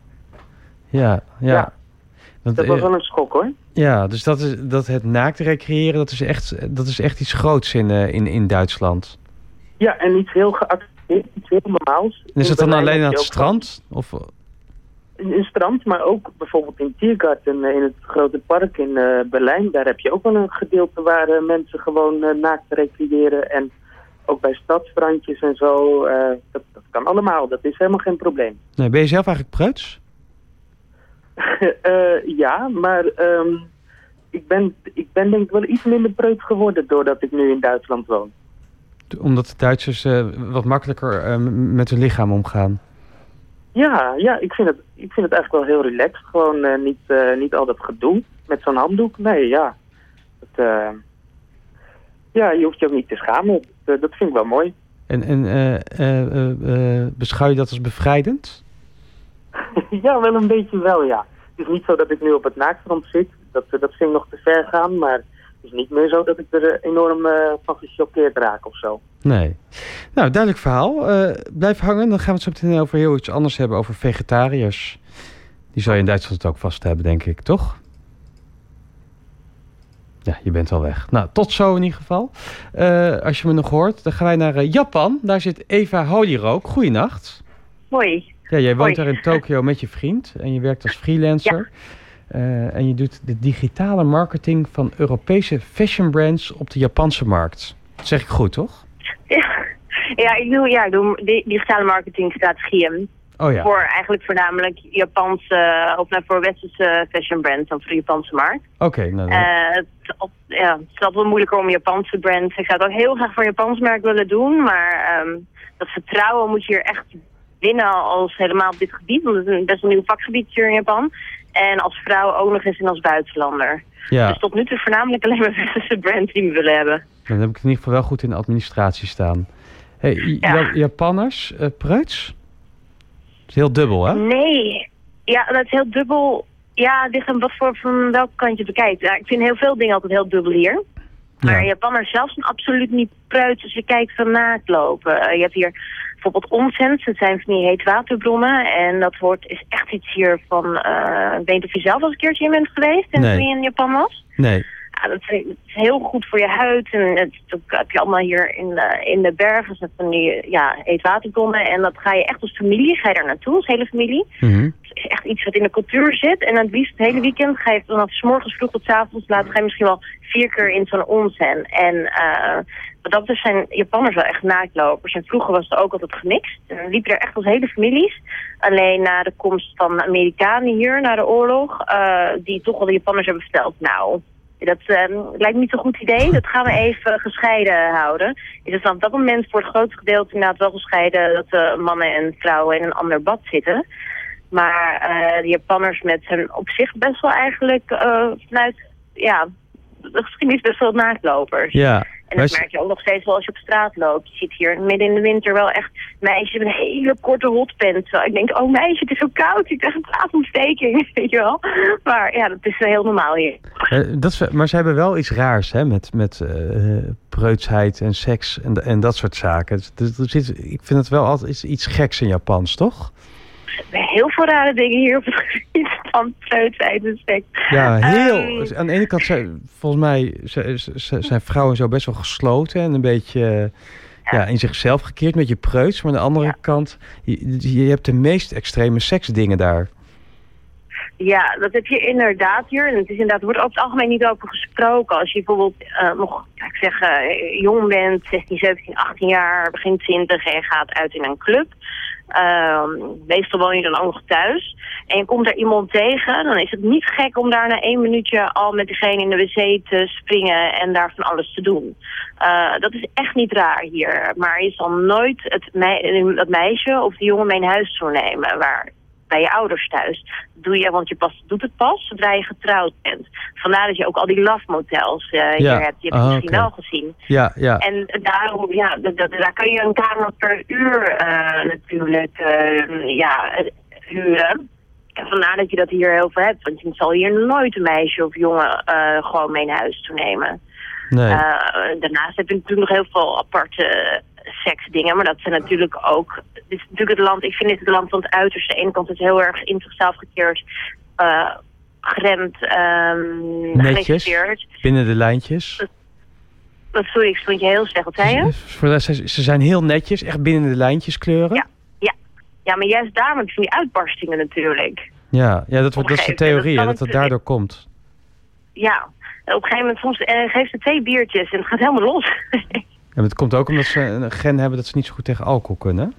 Ja, ja. Ja. Want, Dat was eh, wel een schok hoor. ja, dus dat, is, dat het naakt recreëren, dat is echt, dat is echt iets groots in, eh, in, in Duitsland. Ja, en iets heel geaccepteerd, iets heel normaals. En is dat dan alleen aan het strand? Of, In in strand, maar ook bijvoorbeeld in Tiergarten, eh, in het grote park in eh, Berlijn. Daar heb je ook wel een gedeelte waar eh, mensen gewoon eh, naakt recreëren. En ook bij stadsbrandjes en zo. dat, dat kan allemaal, dat is helemaal geen probleem. nee, ben je zelf eigenlijk preuts? Ja, maar ehm, ik, ben, ik ben denk ik wel iets minder preut geworden doordat ik nu in Duitsland woon. Omdat de Duitsers eh, wat makkelijker eh, met hun lichaam omgaan. Ja, ja ik, vind het, ik vind het eigenlijk wel heel relaxed. Gewoon eh, niet, niet al dat gedoe met zo'n handdoek. Nee, ja. Het, ja, je hoeft je ook niet te schamen. Dat, dat vind ik wel mooi. En, en beschouw je dat als bevrijdend? ja, wel een beetje wel, ja. Het is niet zo dat ik nu op het naaktstrand zit. Dat, dat vind ik nog te ver gaan. Maar is niet meer zo dat ik er eh, enorm eh, van gechoqueerd raak of zo. Nee. Nou, duidelijk verhaal. Eh, blijf hangen, dan gaan we het zo meteen over heel iets anders hebben, over vegetariërs. Die zal je in Duitsland ook vast hebben, denk ik, toch? Ja, je bent al weg. Nou, tot zo in ieder geval. Eh, als je me nog hoort, dan gaan wij naar Japan. Daar zit Eva Holyrook. Goeienacht. Hoi. Ja, jij woont Hoi. daar in Tokio met je vriend en je werkt als freelancer. Eh, en je doet de digitale marketing van Europese fashion brands op de Japanse markt. Dat zeg ik goed, toch? Ja, ja, ik doe, ja, ik doe di- digitale marketingstrategieën. Oh ja. Voor eigenlijk voornamelijk Japanse, of nou, voor westerse fashion brands dan voor de Japanse markt. Oké, nou dan- Eh, het, ja, het is altijd wel moeilijker om Japanse brands. Ik zou het ook heel graag voor een Japans merk willen doen, maar ehm, dat vertrouwen moet je hier echt winnen als helemaal op dit gebied. Want het is een best een nieuw vakgebied hier in Japan. En als vrouw ook nog eens en als buitenlander. Ja. Dus tot nu toe voornamelijk alleen maar westerse brands die we willen hebben. Dan heb ik het in ieder geval wel goed in de administratie staan. Hey, Ja- Japanners, eh preuts? Dat is heel dubbel, hè? Nee, ja, dat is heel dubbel. Ja, ligt aan wat voor, van welk kant je bekijkt. Ja, ik vind heel veel dingen altijd heel dubbel hier. Maar Japanners zelf zijn absoluut niet preut als je kijkt van naaklopen. Eh, je hebt hier bijvoorbeeld onsens, dat zijn van die heetwaterbronnen. En dat wordt, is echt iets hier van, eh ik weet niet of je zelf al eens een keertje in bent geweest en Nee. toen je in Japan was. Nee. Dat is, heel goed voor je huid. En het dat heb je allemaal hier in de, in de bergen. Zet van die ja. En dat ga je echt als familie, ga je daar naartoe, als hele familie. Het is echt iets wat in de cultuur zit. En het liefst het hele weekend ga je vanaf 's morgens vroeg tot 's avonds laat ga je misschien wel vier keer in zo'n onsen. En eh wat dat betreft zijn Japanners wel echt naaktlopers. En vroeger was het ook altijd gemixt. En dan liepen er echt als hele families. Alleen na de komst van de Amerikanen hier, na de oorlog, eh, die toch wel de Japanners hebben verteld. Nou, dat eh, lijkt me niet zo'n goed idee. Dat gaan we even gescheiden houden. Het dan op dat moment voor het grootste gedeelte inderdaad wel gescheiden dat de mannen en vrouwen in een ander bad zitten. Maar eh, de Japanners met zijn op zich best wel eigenlijk eh, vanuit ja, de geschiedenis best wel naaktlopers. Ja. En dat merk je ook nog steeds wel als je op straat loopt. Je ziet hier midden in de winter wel echt meisjes met een hele korte hotpants. Ik denk, oh meisje, het is zo koud. Ik krijg een plaasontsteking, weet je wel. Maar ja, dat is heel normaal hier. Eh, dat is, maar ze hebben wel iets raars hè, met, met eh, preutsheid en seks en, en dat soort zaken. Dus, dus er ik vind het wel altijd iets, iets geks in Japans, toch? Heel veel rare dingen hier op het gebied van preutsheid en seks. Ja, heel. Ehm, aan de ene kant zijn volgens mij zijn vrouwen zo best wel gesloten en een beetje eh, ja. in zichzelf gekeerd, met je preuts. Maar aan de andere kant, je, je hebt de meest extreme seksdingen daar. Ja, dat heb je inderdaad hier. En het is inderdaad, er wordt over het algemeen niet over gesproken. Als je bijvoorbeeld eh, nog, ik zeg, eh, jong bent, 16, 17, 18 jaar, begin 20 en je gaat uit in een club. Ehm, meestal woon je dan ook nog thuis. En je komt daar iemand tegen, dan is het niet gek om daar na één minuutje al met diegene in de wc te springen en daar van alles te doen. Eh, dat is echt niet raar hier. Maar je zal nooit het meisje of die jongen mee naar huis toe nemen. Waar bij je ouders thuis. Dat doe je, want je pas, doet het pas zodra je getrouwd bent. Vandaar dat je ook al die love motels eh, Ja. hier hebt. Die heb je Ah, misschien oké. wel gezien. Ja, ja. En daarom, ja, daar kun je een kamer per uur eh, natuurlijk eh, ja, huren. En vandaar dat je dat hier heel veel hebt. Want je zal hier nooit een meisje of jongen gewoon mee naar huis toe nemen. Nee. Eh, daarnaast heb je natuurlijk nog heel veel aparte seksdingen. Maar dat zijn natuurlijk ook... Dit is natuurlijk het land... Ik vind dit het land van het uiterste. Aan de ene kant is het heel erg in zichzelf gekeerd. eh geremd, ehm Netjes, binnen de lijntjes. Wat, Sorry, ik stond je heel slecht. Wat zei je? Voor ze ze zijn heel netjes, echt binnen de lijntjes kleuren. Ja, ja. ja, maar juist daarom heb je van die uitbarstingen natuurlijk. Ja, ja dat, wordt, dat is de theorie, dat dat het daardoor komt. Ja, op een gegeven moment soms eh, geeft ze twee biertjes en het gaat helemaal los. Ja, maar het komt ook omdat ze een gen hebben dat ze niet zo goed tegen alcohol kunnen.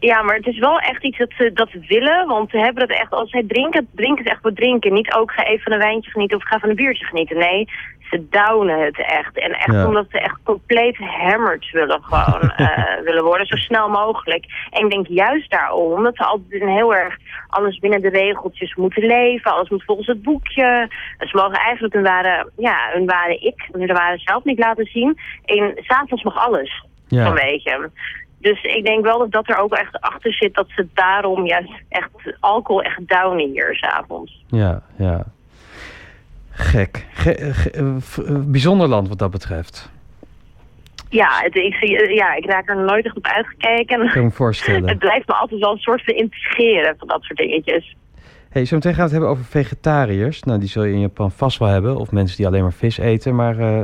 ja, maar het is wel echt iets dat ze, dat willen, want ze hebben het echt, als zij drinken, drinken ze echt voor drinken. Niet ook ga even van een wijntje genieten of ga van een biertje genieten. Nee, ze downen het echt. En echt Ja. omdat ze echt compleet hammered willen gewoon eh, willen worden, zo snel mogelijk. En ik denk juist daarom, omdat ze altijd een heel erg alles binnen de regeltjes moeten leven. Alles moet volgens het boekje. Ze mogen eigenlijk hun ware, ja, hun ware ik, hun ware zelf niet laten zien. En s'avonds mag alles, Ja. zo'n beetje. Dus ik denk wel dat dat er ook echt achter zit, dat ze daarom juist echt alcohol echt downen hier s'avonds. Ja, ja. Gek. Ge- ge- eh, eh, bijzonder land wat dat betreft. Ja, het, ik, zie- ja, ik raak er nooit echt op uitgekeken. Kan ik me voorstellen. het blijft me altijd wel een soort van intrigeren van dat soort dingetjes. Hey, zo meteen gaan we het hebben over vegetariërs. Nou, die zul je in Japan vast wel hebben. Of mensen die alleen maar vis eten. Maar eh,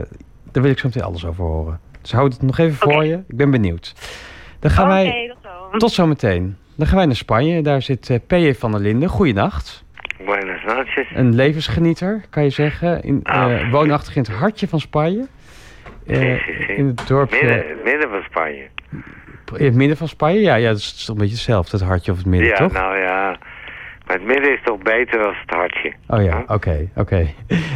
daar wil ik zo meteen alles over horen. Dus houd het nog even voor je. Ik ben benieuwd. Dan gaan wij... Tot zometeen. Dan gaan wij naar Spanje. Daar zit eh, P.J. van der Linden. Goeienacht. Een levensgenieter, kan je zeggen. In, eh, woonachtig in het hartje van Spanje. Eh, in het dorpje... Midden, midden van Spanje. In het midden van Spanje? Ja, ja dat is toch een beetje hetzelfde. Het hartje of het midden, ja, toch? nou ja. Maar het midden is toch beter dan het hartje. Oh ja, oké, oké.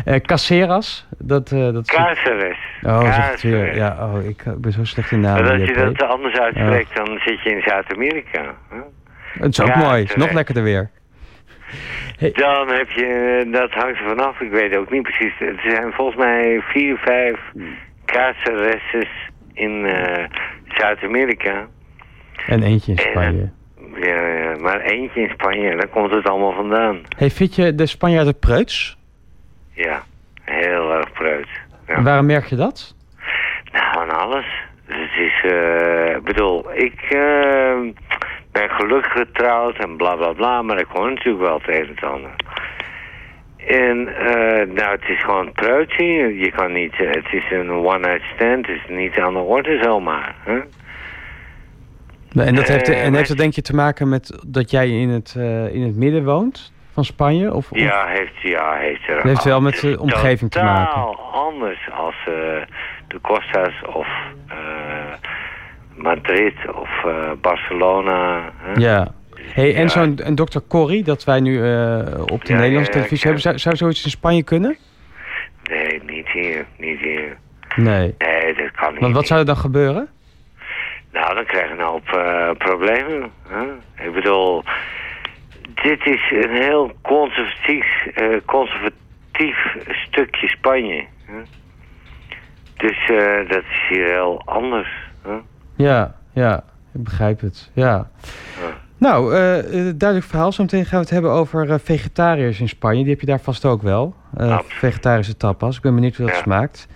Eh, Caceras, dat... dat Cáceres. Oh, weer. Ja, oh, ik ben zo slecht in namen. Maar als je dat anders uitspreekt, dan zit je in Zuid-Amerika. Het is ook mooi, het is nog lekkerder weer. Dan heb je, dat hangt er vanaf, ik weet ook niet precies. Er zijn volgens mij vier, vijf Cácereses in eh, Zuid-Amerika. En eentje in Spanje. Ja, ja, maar eentje in Spanje, daar komt het allemaal vandaan. Hey, vind je de Spanjaarden preuts? Ja, heel erg preut. Ja. En waarom merk je dat? Nou, aan alles. Dus het is, eh, ik bedoel, ik eh, ben gelukkig getrouwd en bla bla bla, maar ik hoor natuurlijk wel het een en het ander. En eh, nou, het is gewoon preutje. Je kan niet, eh, het is een one-night stand. Het is niet aan de orde zomaar. Hè? En, dat heeft, Eh, en heeft dat denk je te maken met dat jij in het, in het midden woont van Spanje? Of, of- Ja, heeft, ja, heeft er. Dat heeft wel met de omgeving te maken. Totaal anders als de Costas of eh, Madrid of eh, Barcelona. hè? Ja. Hey, en Ja. zo'n dokter Corrie, dat wij nu eh, op de Ja, Nederlandse televisie hebben, zou, zou zoiets in Spanje kunnen? Nee, niet hier, niet hier. Nee. Nee, dat kan niet. Want wat zou er dan gebeuren? Nou, dan krijg je nou op eh, problemen. Hè? Ik bedoel, dit is een heel conservatief, conservatief stukje Spanje. Hè? Dus dat is hier heel anders. Hè? Ja, ja, ik begrijp het. Ja. Nou, eh, duidelijk verhaal. Zometeen gaan we het hebben over eh, vegetariërs in Spanje. Die heb je daar vast ook wel. Vegetarische tapas. Ik ben benieuwd hoe dat smaakt.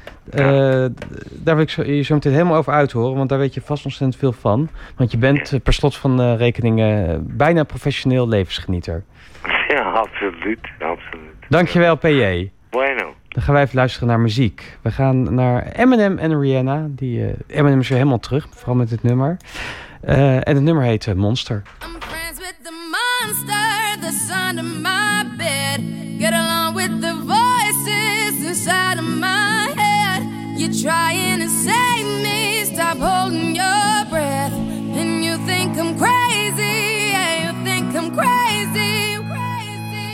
Daar wil ik zo, je zo meteen helemaal over uithoren. Want daar weet je vast ontzettend veel van. Want je bent per slot van rekening eh, bijna professioneel levensgenieter. Ja, absoluut, absoluut. Dankjewel, PJ. Bueno. Dan gaan wij even luisteren naar muziek. We gaan naar Eminem en Rihanna. Die, eh, Eminem is weer helemaal terug, vooral met dit nummer. Eh, en het nummer heet eh, Monster. Get along with the voices of my head.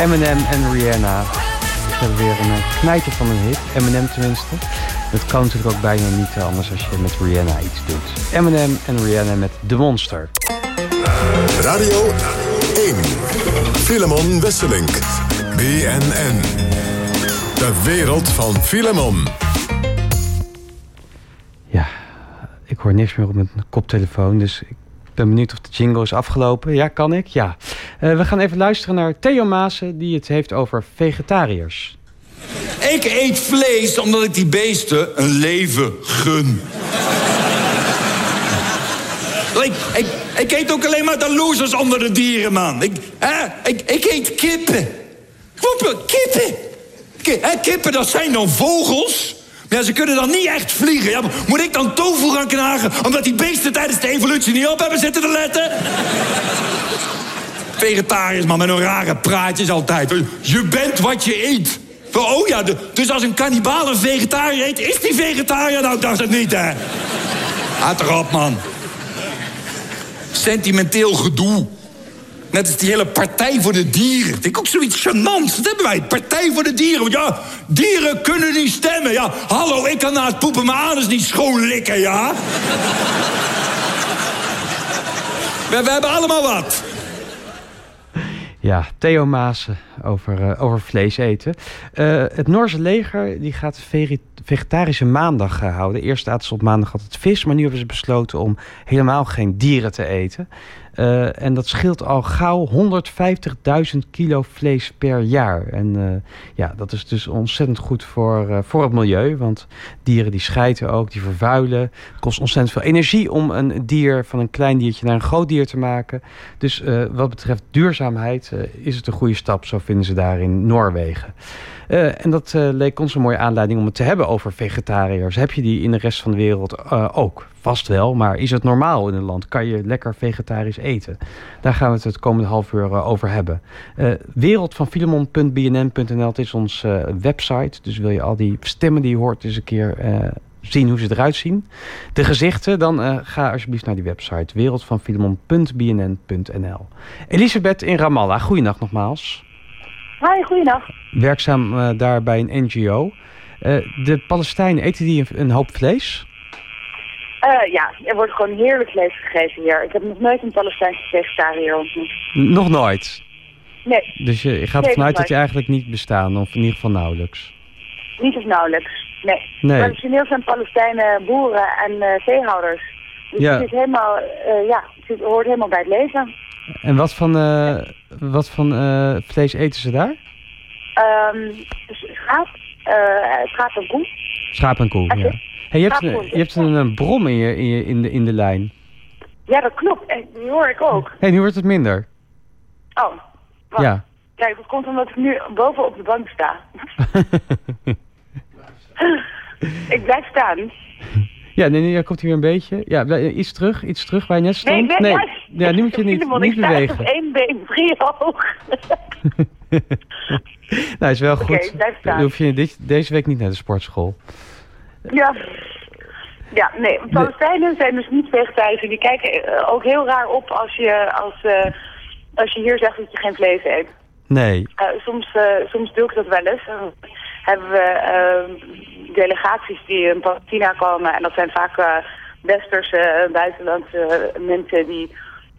Eminem en Rihanna. Ze hebben weer een eh, knijter van een hit. Eminem tenminste. Dat kan natuurlijk ook bijna niet anders als je met Rihanna iets doet. Eminem en Rihanna met The Monster. Radio 1. Filemon Wesselink. BNN. De wereld van Filemon. Ik hoor niks meer op mijn koptelefoon, dus ik ben benieuwd of de jingle is afgelopen. Ja, kan ik? Ja. Eh, we gaan even luisteren naar Theo Maassen, die het heeft over vegetariërs. Ik eet vlees omdat ik die beesten een leven gun. ik, ik, ik eet ook alleen maar de losers onder de dieren, man. Ik, hè? Ik, ik eet kippen. Kippen. Ki- hè, kippen, dat zijn dan vogels. Ja, ze kunnen dan niet echt vliegen. Ja, moet ik dan tofu gaan knagen... omdat die beesten tijdens de evolutie niet op hebben zitten te letten? Vegetariërs, man, met een rare praatjes altijd. Je bent wat je eet. Oh ja, de- dus als een kannibaal een vegetariër eet... is die vegetariër? Nou, dat is het niet, hè. Houd erop, man. Sentimenteel gedoe. Net als die hele Partij voor de Dieren. Vind ik ook zoiets gênants. Dat hebben wij, Partij voor de Dieren. Want ja, dieren kunnen niet stemmen. Ja, hallo, ik kan na het poepen mijn anus niet schoon likken, ja? we, hebben allemaal wat. Ja, Theo Maassen over, eh, over vlees eten. Eh, het Noorse leger die gaat vegetarische maandag eh, houden. Eerst aten ze op maandag altijd vis, maar nu hebben ze besloten om helemaal geen dieren te eten. Eh, en dat scheelt al gauw 150.000 kilo vlees per jaar. En eh, ja, dat is dus ontzettend goed voor, eh, voor het milieu. Want dieren die schijten ook, die vervuilen. Het kost ontzettend veel energie om een dier van een klein diertje naar een groot dier te maken. Dus wat betreft duurzaamheid is het een goede stap. Zo vinden ze daar in Noorwegen. En dat leek ons een mooie aanleiding om het te hebben over vegetariërs. Heb je die in de rest van de wereld ook? Vast wel, maar is het normaal in een land? Kan je lekker vegetarisch eten? Daar gaan we het het komende half uur eh, over hebben. Eh wereldvanfilemon.bnn.nl, is onze eh, website. Dus wil je al die stemmen die je hoort eens een keer zien hoe ze eruit zien. De gezichten, dan ga alsjeblieft naar die website. wereldvanfilemon.bnn.nl Elisabeth in Ramallah, goeienacht nogmaals. Hoi, goeiedag. Werkzaam daar bij een NGO. De Palestijnen, eten die een, een hoop vlees? Eh, ja, er wordt gewoon heerlijk vlees gegeten hier. Ik heb nog nooit een Palestijnse vegetariër ontmoet. Nog nooit. Nee, Dus je gaat ervan uit dat je eigenlijk niet bestaan, of in ieder geval nauwelijks. niet of nauwelijks. Nee. Nee. Traditioneel zijn Palestijnen boeren en eh, veehouders. Dus Ja. het, is helemaal, eh, ja, het hoort helemaal bij het leven. En wat van, eh, wat van vlees eten ze daar? Schaap, eh, schaap en koe. Schaap en koe, ja. Hey, je hebt, een, je hebt een, een brom in, je, in, je, in, de, in de lijn. Ja, dat klopt. En die hoor ik ook. hey, nu wordt het minder. Oh, wacht. Ja. Kijk, dat komt omdat ik nu boven op de bank sta. ik blijf staan. Ja, nee, nee, dan komt hij weer een beetje. Ja, iets terug, iets terug waar je net Nee, stond. ik ben juist- ja, nu moet je niet, niet ik sta op bewegen. één been, drie hoog. nou, is wel goed. Dan hoef je dit, deze week niet naar de sportschool. ja. Ja, nee, Palestijnen zijn dus niet vegetarisch. en Die kijken eh, ook heel raar op als je, als, eh, als je hier zegt dat je geen vlees eet. Nee. Eh, soms, soms doe ik dat wel eens. Dan hebben we delegaties die in Palestina komen. En dat zijn vaak westerse, buitenlandse mensen die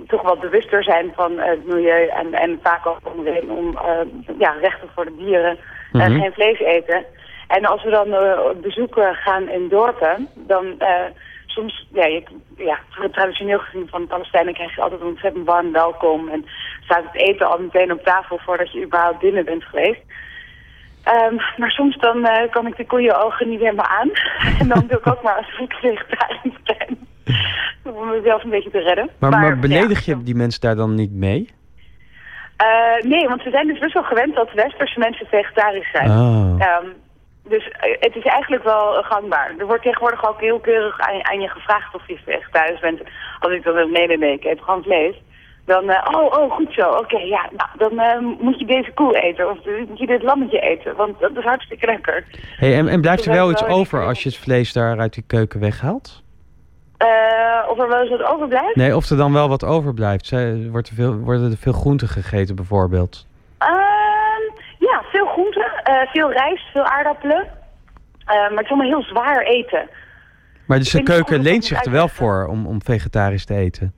toch wat bewuster zijn van eh, het milieu. En, en vaak ook om, om eh, ja, rechten voor de dieren. eh, Mhm. geen vlees eten. En als we dan op bezoek eh, gaan in dorpen, dan soms, ja, je, ja, traditioneel gezien van de Palestijnen krijg je altijd een ontzettend warm welkom. En staat het eten al meteen op tafel voordat je überhaupt binnen bent geweest. Ehm, maar soms dan eh, kan ik de koeienogen niet helemaal aan. en dan doe ik ook maar alsof ik vegetarisch ben. Om mezelf een beetje te redden. Maar, maar, ja, beledig je die mensen daar dan niet mee? eh, nee, want ze zijn dus best wel gewend dat westerse mensen vegetarisch zijn. Oh. Ehm, dus eh, het is eigenlijk wel eh, gangbaar. Er wordt tegenwoordig ook heel keurig aan, aan je gevraagd of je vegetarisch bent. Als ik dan zeg, nee, nee, nee, ik eet gewoon vlees. Dan, oh, oh, goed zo, oké, ja, nou, dan eh, moet je deze koe eten. Of moet je dit lammetje eten, want dat is hartstikke lekker. Hey, en, en blijft er Dus wel dat iets wel over als je het vlees daar uit die keuken weghaalt? Eh, of er wel eens wat overblijft? Nee, of er dan wel wat overblijft. Zij- Wordt er veel, worden er veel groenten gegeten bijvoorbeeld? Ehm, Eh, veel rijst, veel aardappelen. Eh, maar het is allemaal heel zwaar eten. Maar dus de keuken leent zich er wel voor om, om vegetarisch te eten.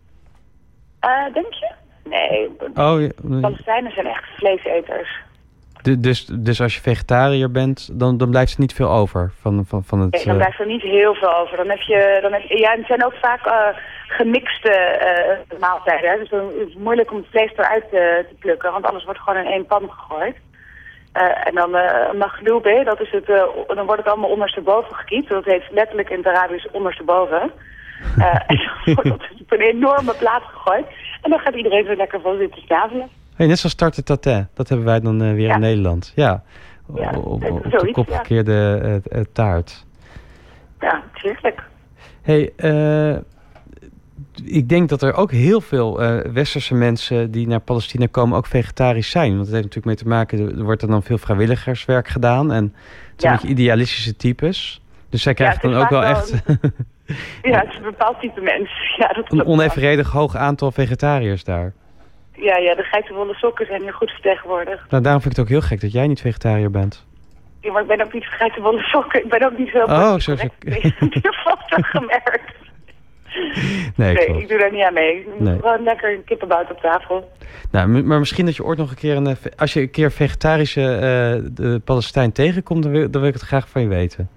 Denk je? Nee, Oh, ja, Palestijnen zijn echt vleeseters. Dus, dus als je vegetariër bent, dan, dan blijft er niet veel over van, van, van het... Nee, dan eh, blijft er niet heel veel over. Dan heb je, dan heb je, ja, het zijn ook vaak eh, gemixte eh, maaltijden. Hè? Dus dan is het moeilijk om het vlees eruit te, te plukken, want alles wordt gewoon in één pan gegooid. En dan uh, dat is het, dan wordt het allemaal ondersteboven gekiept. Dat heet letterlijk in het Arabisch ondersteboven. En dan wordt het op een enorme plaat gegooid. En dan gaat iedereen zo lekker van zitten snavelen. Hey, net zoals tarte tatin, dat hebben wij dan eh, weer Ja. in Nederland. Ja, Ja, op, op, op de kopgekeerde eh, eh, taart. Ja, heerlijk. hey, ik denk dat er ook heel veel westerse mensen die naar Palestina komen ook vegetarisch zijn. Want het heeft natuurlijk mee te maken, er wordt er dan veel vrijwilligerswerk gedaan. En het zijn Ja. een beetje idealistische types. Dus zij krijgen dan ook wel echt Ja, het is een bepaald type mens. Ja, dat een onevenredig hoog aantal vegetariërs daar. Ja, ja, de geitenwolle sokken zijn hier goed vertegenwoordigd. Nou, daarom vind ik het ook heel gek dat jij niet vegetariër bent. Ja, maar ik ben ook niet van geitenwolle sokken. Ik ben ook niet zo... Oh, zo- zo- Je vast gemerkt. Nee, ik doe daar niet aan mee. Ik Nee. Gewoon lekker een kippenbout op tafel. Nou, maar misschien dat je ooit nog een keer een... eh, Als je een keer vegetarische eh, de Palestijn tegenkomt, dan wil, dan wil ik het graag van je weten.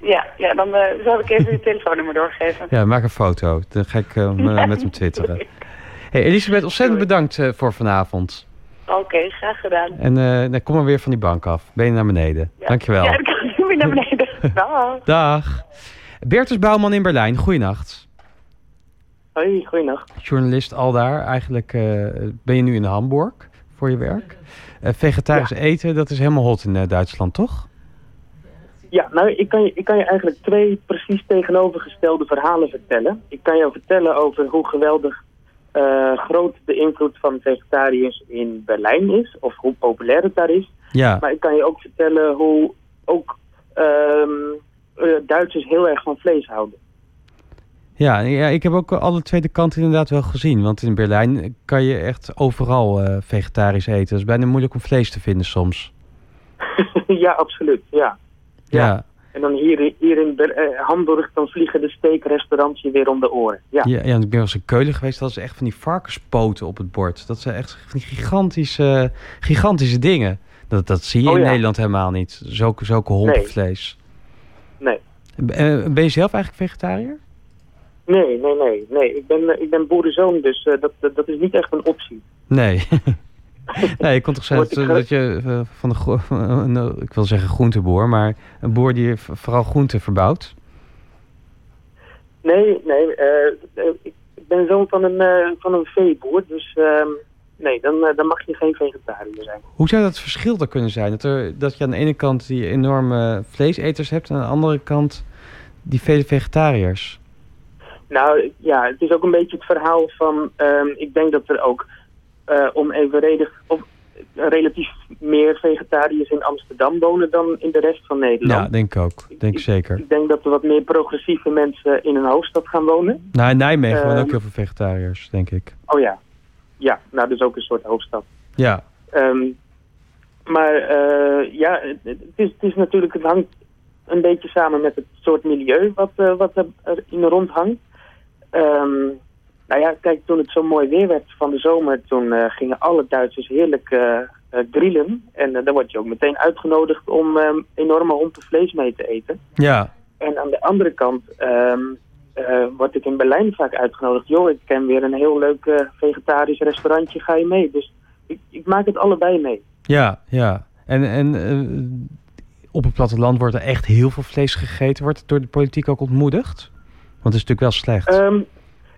Ja, ja dan eh, zal ik even je telefoonnummer doorgeven. Ja, maak een foto. Dan ga ik met hem twitteren. Hey, Elisabeth, ontzettend bedankt eh, voor vanavond. Oké, graag gedaan. En eh, dan kom maar weer van die bank af. Ben je naar beneden. Dankjewel. Ja, dan kan ik nu weer naar beneden. Dag. Dag. Bertus Bouwman in Berlijn, goeienacht. Hoi, goeienacht. Journalist al daar. Eigenlijk eh, ben je nu in Hamburg voor je werk. Eh, vegetarisch eten, dat is helemaal hot in Duitsland, toch? Ja, nou, ik kan, je, ik kan je eigenlijk twee precies tegenovergestelde verhalen vertellen. Ik kan jou vertellen over hoe geweldig eh, groot de invloed van vegetariërs in Berlijn is, of hoe populair het daar is. Ja. Maar ik kan je ook vertellen hoe ook ehm, eh, Duitsers heel erg van vlees houden. Ja, ja, ik heb ook alle twee de kanten inderdaad wel gezien. Want in Berlijn kan je echt overal eh, vegetarisch eten. Het is bijna moeilijk om vlees te vinden soms. ja, absoluut, ja. Ja, En dan hier, hier in eh, Hamburg, dan vliegen de steakrestaurants je weer om de oren. Ja. ja. ja, ik ben wel eens in Keulen geweest. Dat is echt van die varkenspoten op het bord. Dat zijn echt van die gigantische, gigantische dingen. Dat, dat zie je Oh in. Nederland helemaal niet. Zulke, zulke hompenvlees. Nee. Eh, ben je zelf eigenlijk vegetariër? Nee, nee, nee. nee. Ik, ben, eh, ik ben boerenzoon, dus eh, dat, dat, dat is niet echt een optie. Nee. nee, je kon toch zeggen dat, je eh, van de, van een, eh, ik wil zeggen groenteboer, maar een boer die vooral groenten verbouwt. Nee, nee. eh, eh, ik ben zoon van een, van een veeboer, dus ehm, nee, dan, dan mag je geen vegetariër zijn. Hoe zou dat verschil dan kunnen zijn? Dat, er, dat je aan de ene kant die enorme vleeseters hebt en aan de andere kant die vele vegetariërs. Nou ja, het is ook een beetje het verhaal van, ehm, ik denk dat er ook eh, om evenredig, of eh, relatief meer vegetariërs in Amsterdam wonen dan in de rest van Nederland. Ja, denk ik ook. Denk ik zeker. Ik denk dat er wat meer progressieve mensen in een hoofdstad gaan wonen. Nou, in Nijmegen wonen ook Ehm, heel veel vegetariërs, denk ik. Oh ja, ja, nou dus ook een soort hoofdstad. Ja, Ehm, maar eh, ja, het, is, het is natuurlijk, het hangt een beetje samen met het soort milieu wat, wat er in rondhangt. Ehm nou ja, kijk, toen het zo mooi weer werd van de zomer, toen eh, gingen alle Duitsers heerlijk eh eh, grillen. En eh, dan word je ook meteen uitgenodigd om ehm, enorme hompen vlees mee te eten. ja. En aan de andere kant eh, word ik in Berlijn vaak uitgenodigd. Joh, ik ken weer een heel leuk vegetarisch restaurantje, ga je mee? Dus ik, ik maak het allebei mee. Ja, ja. En, en op het platteland wordt er echt heel veel vlees gegeten. Wordt het door de politiek ook ontmoedigd? Want het is natuurlijk wel slecht. Ehm,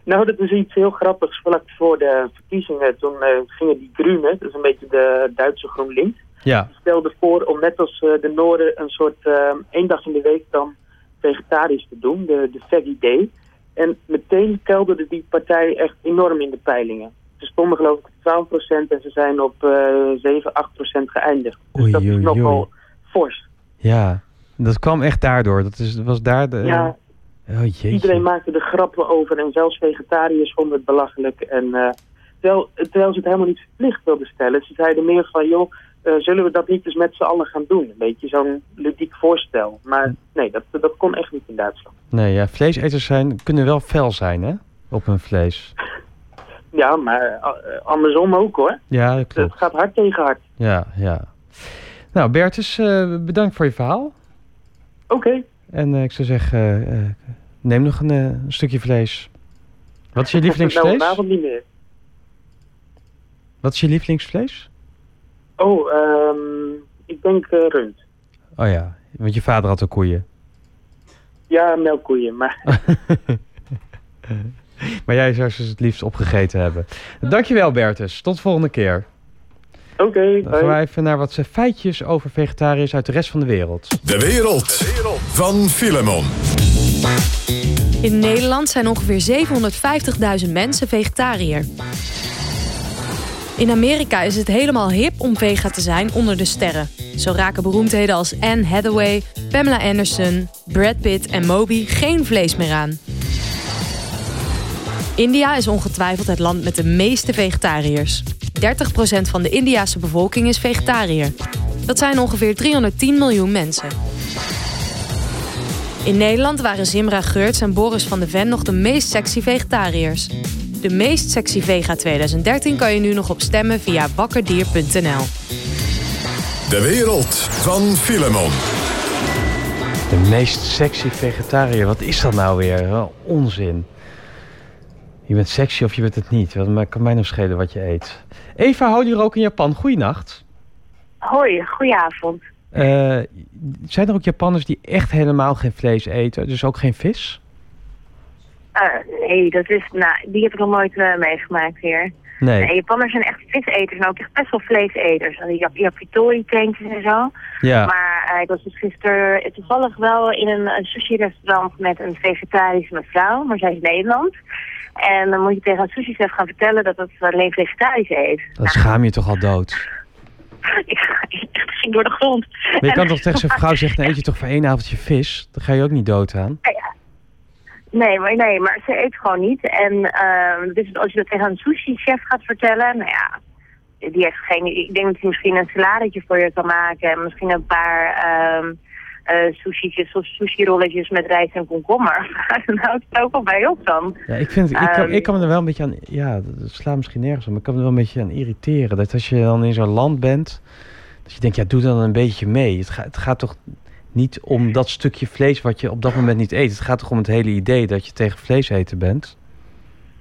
nou, dat is iets heel grappigs. Vlak voor de verkiezingen, toen eh, gingen die Groenen, dat is een beetje de Duitse GroenLinks, ja. stelde voor om net als eh, de Noorden een soort ehm, één dag in de week dan vegetarisch te doen, de, de Veggie Day. En meteen kelderde die partij echt enorm in de peilingen. Ze stonden geloof ik op 12% en ze zijn op eh 7, 8% geëindigd. Dus Oei, dat is oei, nogal oei. fors. Ja, dat kwam echt daardoor. Dat is, was daar de... Ja. Oh. Iedereen maakte er grappen over en zelfs vegetariërs vonden het belachelijk. En, eh, terwijl, terwijl ze het helemaal niet verplicht wilden stellen. Ze zeiden meer van, joh, eh, zullen we dat niet eens met z'n allen gaan doen? Een beetje zo'n ludiek voorstel. Maar nee, dat, dat kon echt niet in Duitsland. Nee, ja, vleeseters zijn, kunnen wel fel zijn, hè? Op hun vlees. Ja, maar eh, andersom ook hoor. Ja, dat Het klopt. gaat hard tegen hard. Ja, ja. Nou, Bertus, bedankt voor je verhaal. Oké. En eh, ik zou zeggen, eh, eh, neem nog een, een stukje vlees. Wat is je Nou, lievelingsvlees? vanavond niet meer. Wat is je lievelingsvlees? Oh, ehm, ik denk rund. Oh ja, want je vader had ook koeien. Ja, melkkoeien, maar Maar jij zou ze het liefst opgegeten hebben. Dankjewel Bertus, tot de volgende keer. Oké. Dan gaan we even naar wat eh, feitjes over vegetariërs uit de rest van de wereld. De wereld van Filemon. In Nederland zijn ongeveer 750.000 mensen vegetariër. In Amerika is het helemaal hip om vega te zijn onder de sterren. Zo raken beroemdheden als Anne Hathaway, Pamela Anderson, Brad Pitt en Moby geen vlees meer aan. India is ongetwijfeld het land met de meeste vegetariërs. 30% van de Indiase bevolking is vegetariër. Dat zijn ongeveer 310 miljoen mensen. In Nederland waren Zimra Geurts en Boris van de Ven nog de meest sexy vegetariërs. De meest sexy vega 2013 kan je nu nog op stemmen via wakkerdier.nl. De wereld van Filemon. De meest sexy vegetariër, wat is dat nou weer? Wel onzin. Je bent sexy of je bent het niet. Wat kan mij nog schelen wat je eet? Eva, hou die ook in Japan. Goeienacht. Hoi, goedenavond. Eh, zijn er ook Japanners die echt helemaal geen vlees eten? Dus ook geen vis? Eh, nee, dat is, nou, die heb ik nog nooit eh, meegemaakt hier. Nee. Nee, Japanners zijn echt viseters en ook echt best wel vleeseters. Je hebt, je hebt yakitori-tentjes en zo. Ja. Maar ik was dus gisteren toevallig wel in een, een sushi-restaurant met een vegetarische mevrouw, maar zij is Nederland. En dan moet je tegen een sushi-chef gaan vertellen dat het alleen vegetarisch eet. Dan schaam je toch al dood. Ik, ging door de grond. Maar je En- kan toch tegen zo'n vrouw zeggen, dan eet je toch voor één avondje vis? Dan ga je ook niet dood aan. Nee, maar, nee, maar ze eet gewoon niet. En ehm, dus als je dat tegen een sushi-chef gaat vertellen, nou ja, die heeft geen... Ik denk dat hij misschien een saladetje voor je kan maken. En misschien een paar ehm eh sushi'tjes of sushi-rolletjes met rijst en komkommer. Houdt het ook al bij op dan. Ja, ik, vind, ik, kan, Ehm, ik kan me er wel een beetje aan... Ja, dat slaat misschien nergens om. Maar ik kan me er wel een beetje aan irriteren. Dat als je dan in zo'n land bent... Dat je denkt, ja, doe dan een beetje mee. Het, gaat het gaat toch niet om dat stukje vlees wat je op dat moment niet eet. Het gaat toch om het hele idee dat je tegen vlees eten bent.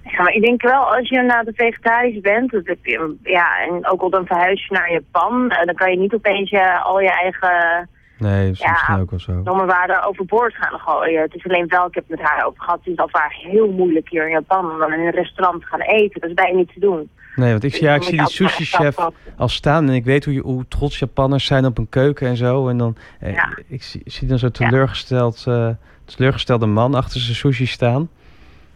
Ja, maar ik denk wel, als je inderdaad vegetarisch bent, dat heb je, ja, en ook al dan verhuis je naar Japan, eh, dan kan je niet opeens je, al je eigen Nee, is Ja. misschien ook wel zo. normaalwaarden overboord gaan gooien. Het is alleen wel, ik heb het met haar over gehad, het is al vaak heel moeilijk hier in Japan om dan in een restaurant te gaan eten. Dat is bijna niet te doen. Nee, want ik, Dus ja, dan ik zie die sushi-chef al staan en ik weet hoe, je, hoe trots Japanners zijn op een keuken en zo. En dan, eh, Ja. ik zie, zie dan zo'n teleurgesteld, eh, teleurgestelde man achter zijn sushi staan.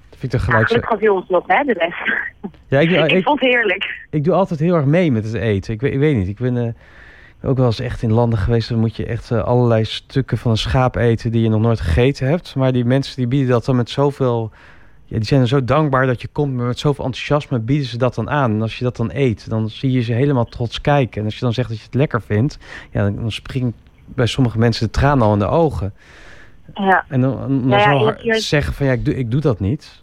Dat vind ik toch Ja, gelijk zo... gelukkig hij ons nog, hè, de rest. Ja, ik, ik, ik, vond het heerlijk. ik doe altijd heel erg mee met het eten. Ik weet, ik weet niet, ik ben eh, ook wel eens echt in landen geweest... dan moet je echt eh, allerlei stukken van een schaap eten die je nog nooit gegeten hebt. Maar die mensen die bieden dat dan met zoveel... Ja, die zijn er zo dankbaar dat je komt, maar met zoveel enthousiasme bieden ze dat dan aan. En als je dat dan eet, dan zie je ze helemaal trots kijken. En als je dan zegt dat je het lekker vindt, ja, dan, dan springt bij sommige mensen de traan al in de ogen. Ja. En dan, dan ja, zo zeggen van ja, ik doe, ik doe dat niet.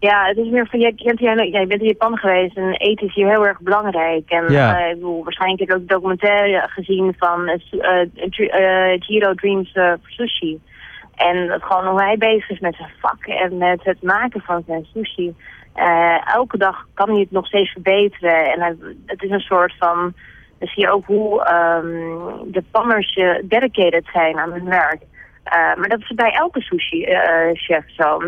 Ja, het is meer van, jij, kent, jij, jij bent in Japan geweest en eten is hier heel erg belangrijk. En Ja. eh, ik bedoel, waarschijnlijk heb je ook documentaire gezien van eh, Jiro Dreams for Sushi. En gewoon hoe hij bezig is met zijn vak en met het maken van zijn sushi. Elke dag kan hij het nog steeds verbeteren. En hij- het is een soort van... Dan zie je ook hoe ehm de panners dedicated zijn aan hun werk. Maar dat is bij elke sushi-chef zo.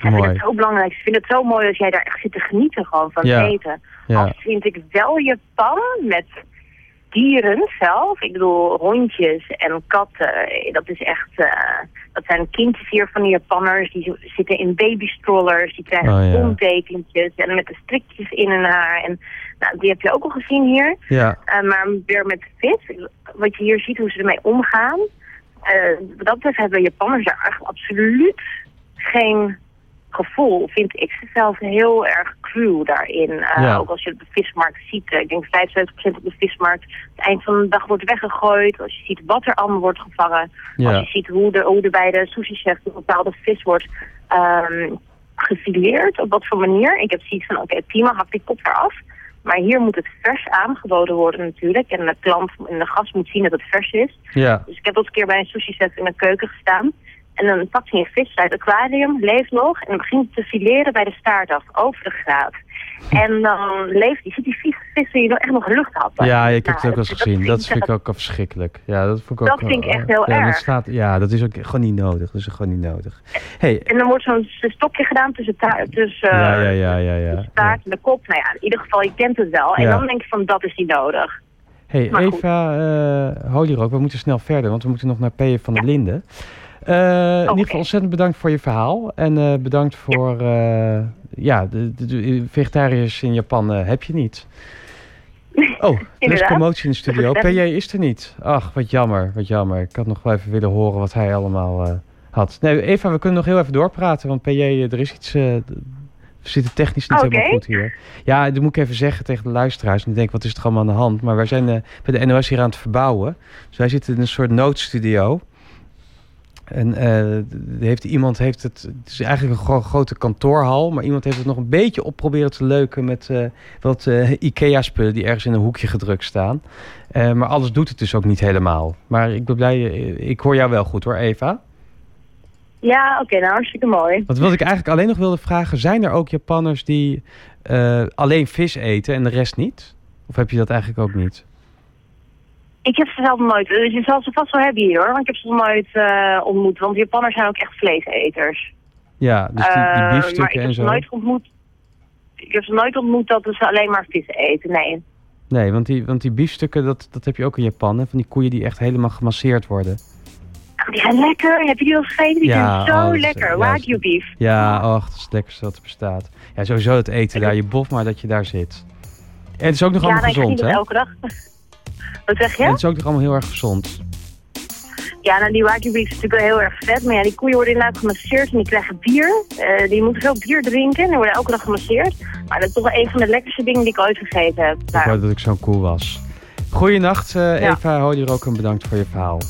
Zij vinden Mooi. het zo belangrijk. Ze vinden het zo mooi als jij daar echt zit te genieten gewoon van Ja. eten. Ja. Al vind ik wel Japan met dieren zelf. Ik bedoel, hondjes en katten. eh, Dat is echt... eh, dat zijn kindjes hier van de Japanners. Die zitten in babystrollers. Die krijgen Oh, ja. en met de strikjes in hun haar. En nou, die heb je ook al gezien hier. Ja. Eh, maar weer met vis, wat je hier ziet hoe ze ermee omgaan. wat dat betreft hebben Japanners daar echt absoluut geen gevoel, vind ik ze zelf heel erg crew daarin. Eh, Ja. Ook als je op de vismarkt ziet, eh, ik denk 75% op de vismarkt, het eind van de dag wordt weggegooid. Als je ziet wat er allemaal wordt gevangen. Ja. Als je ziet hoe, de, hoe er bij de sushi-chef een bepaalde vis wordt ehm gefileerd, op wat voor manier. Ik heb zoiets van, oké, prima, hak die kop eraf. Maar hier moet het vers aangeboden worden natuurlijk. En de klant en de gast moet zien dat het vers is. Ja. Dus ik heb al eens een keer bij een sushi-chef in de keuken gestaan. En dan pakt hij een vis uit het aquarium, leeft nog. En dan begint te fileren bij de staart af, over de graat. En dan leeft hij, ziet die vis, vis die echt nog lucht happen. Ja, ik heb het Nou, ook wel eens gezien. Dat vind ik ook al verschrikkelijk. Ja, dat vond ik ook Dat vind ik echt heel ja, Dat erg. staat, ja, dat is ook gewoon niet nodig. Dat is gewoon niet nodig. Hey, En dan wordt zo'n stokje gedaan tussen, tussen ja, eh, ja, ja, ja, ja. de staart en de kop. Nou ja, in ieder geval, je kent het wel. En Ja. dan denk je van, dat is niet nodig. Hey, Maar. Eva uh, Holyrook, we moeten snel verder, want we moeten nog naar P. van der Linden. Eh, In ieder geval ontzettend bedankt voor je verhaal. En eh, bedankt voor... eh, ja, de, de, de vegetariërs in Japan heb je niet. Oh, er is commotie in de studio. PJ is er niet. Ach, wat jammer, wat jammer. Ik had nog wel even willen horen wat hij allemaal had. Nee, Eva, we kunnen nog heel even doorpraten, want PJ, er is iets... eh, we zitten technisch niet helemaal goed hier. Ja, dat moet ik even zeggen tegen de luisteraars. En ik denk, wat is er allemaal aan de hand? Maar wij zijn bij de NOS hier aan het verbouwen. Dus wij zitten in een soort noodstudio. En d- heeft iemand heeft het... Het is eigenlijk een gro- grote kantoorhal. Maar iemand heeft het nog een beetje op proberen te leuken... met eh, wat eh, IKEA-spullen die ergens in een hoekje gedrukt staan. Maar alles doet het dus ook niet helemaal. Maar ik ben blij... Ik hoor jou wel goed hoor, Eva. Ja, oké, nou hartstikke mooi. Wat wilde ik eigenlijk alleen nog wilde vragen... zijn er ook Japanners die alleen vis eten en de rest niet? Of heb je dat eigenlijk ook niet? Ik heb ze zelf nooit, dus je zal ze vast wel hebben hier hoor, want ik heb ze nog nooit eh, ontmoet. Want Japanners zijn ook echt vleeseters. Ja, dus die, die Eh, maar ik biefstukken heb en ze zo. nooit ontmoet. Ik heb ze nooit ontmoet dat ze alleen maar vis eten, nee. Nee, want die, want die biefstukken, dat, dat heb je ook in Japan. Hè? Van die koeien die echt helemaal gemasseerd worden. Die zijn lekker, heb je die al gegeten? Die Ja, zijn zo oh, dat is- lekker, ja, wagyu beef. Ja, och, dat is het lekkerste wat er bestaat. Ja, sowieso het eten daar. Je bof maar dat je daar zit. En het is ook nog ja, allemaal gezond, hè? elke dag. Wat zeg je? En het is ook nog allemaal heel erg gezond. Ja, nou die wagyu beef is natuurlijk wel heel erg vet. Maar ja, die koeien worden inderdaad gemasseerd en die krijgen bier. Eh, die moeten veel bier drinken en die worden elke dag gemasseerd. Maar dat is toch wel een van de lekkerste dingen die ik ooit gegeten heb. Ik Nou, wou dat ik zo'n koe was. Goeienacht, eh Ja. Eva Holyrook en bedankt voor je verhaal.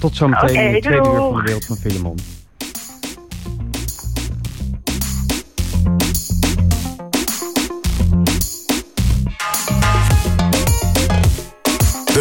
Tot zometeen Oké, in de tweede uur van de Wereld van Filemon.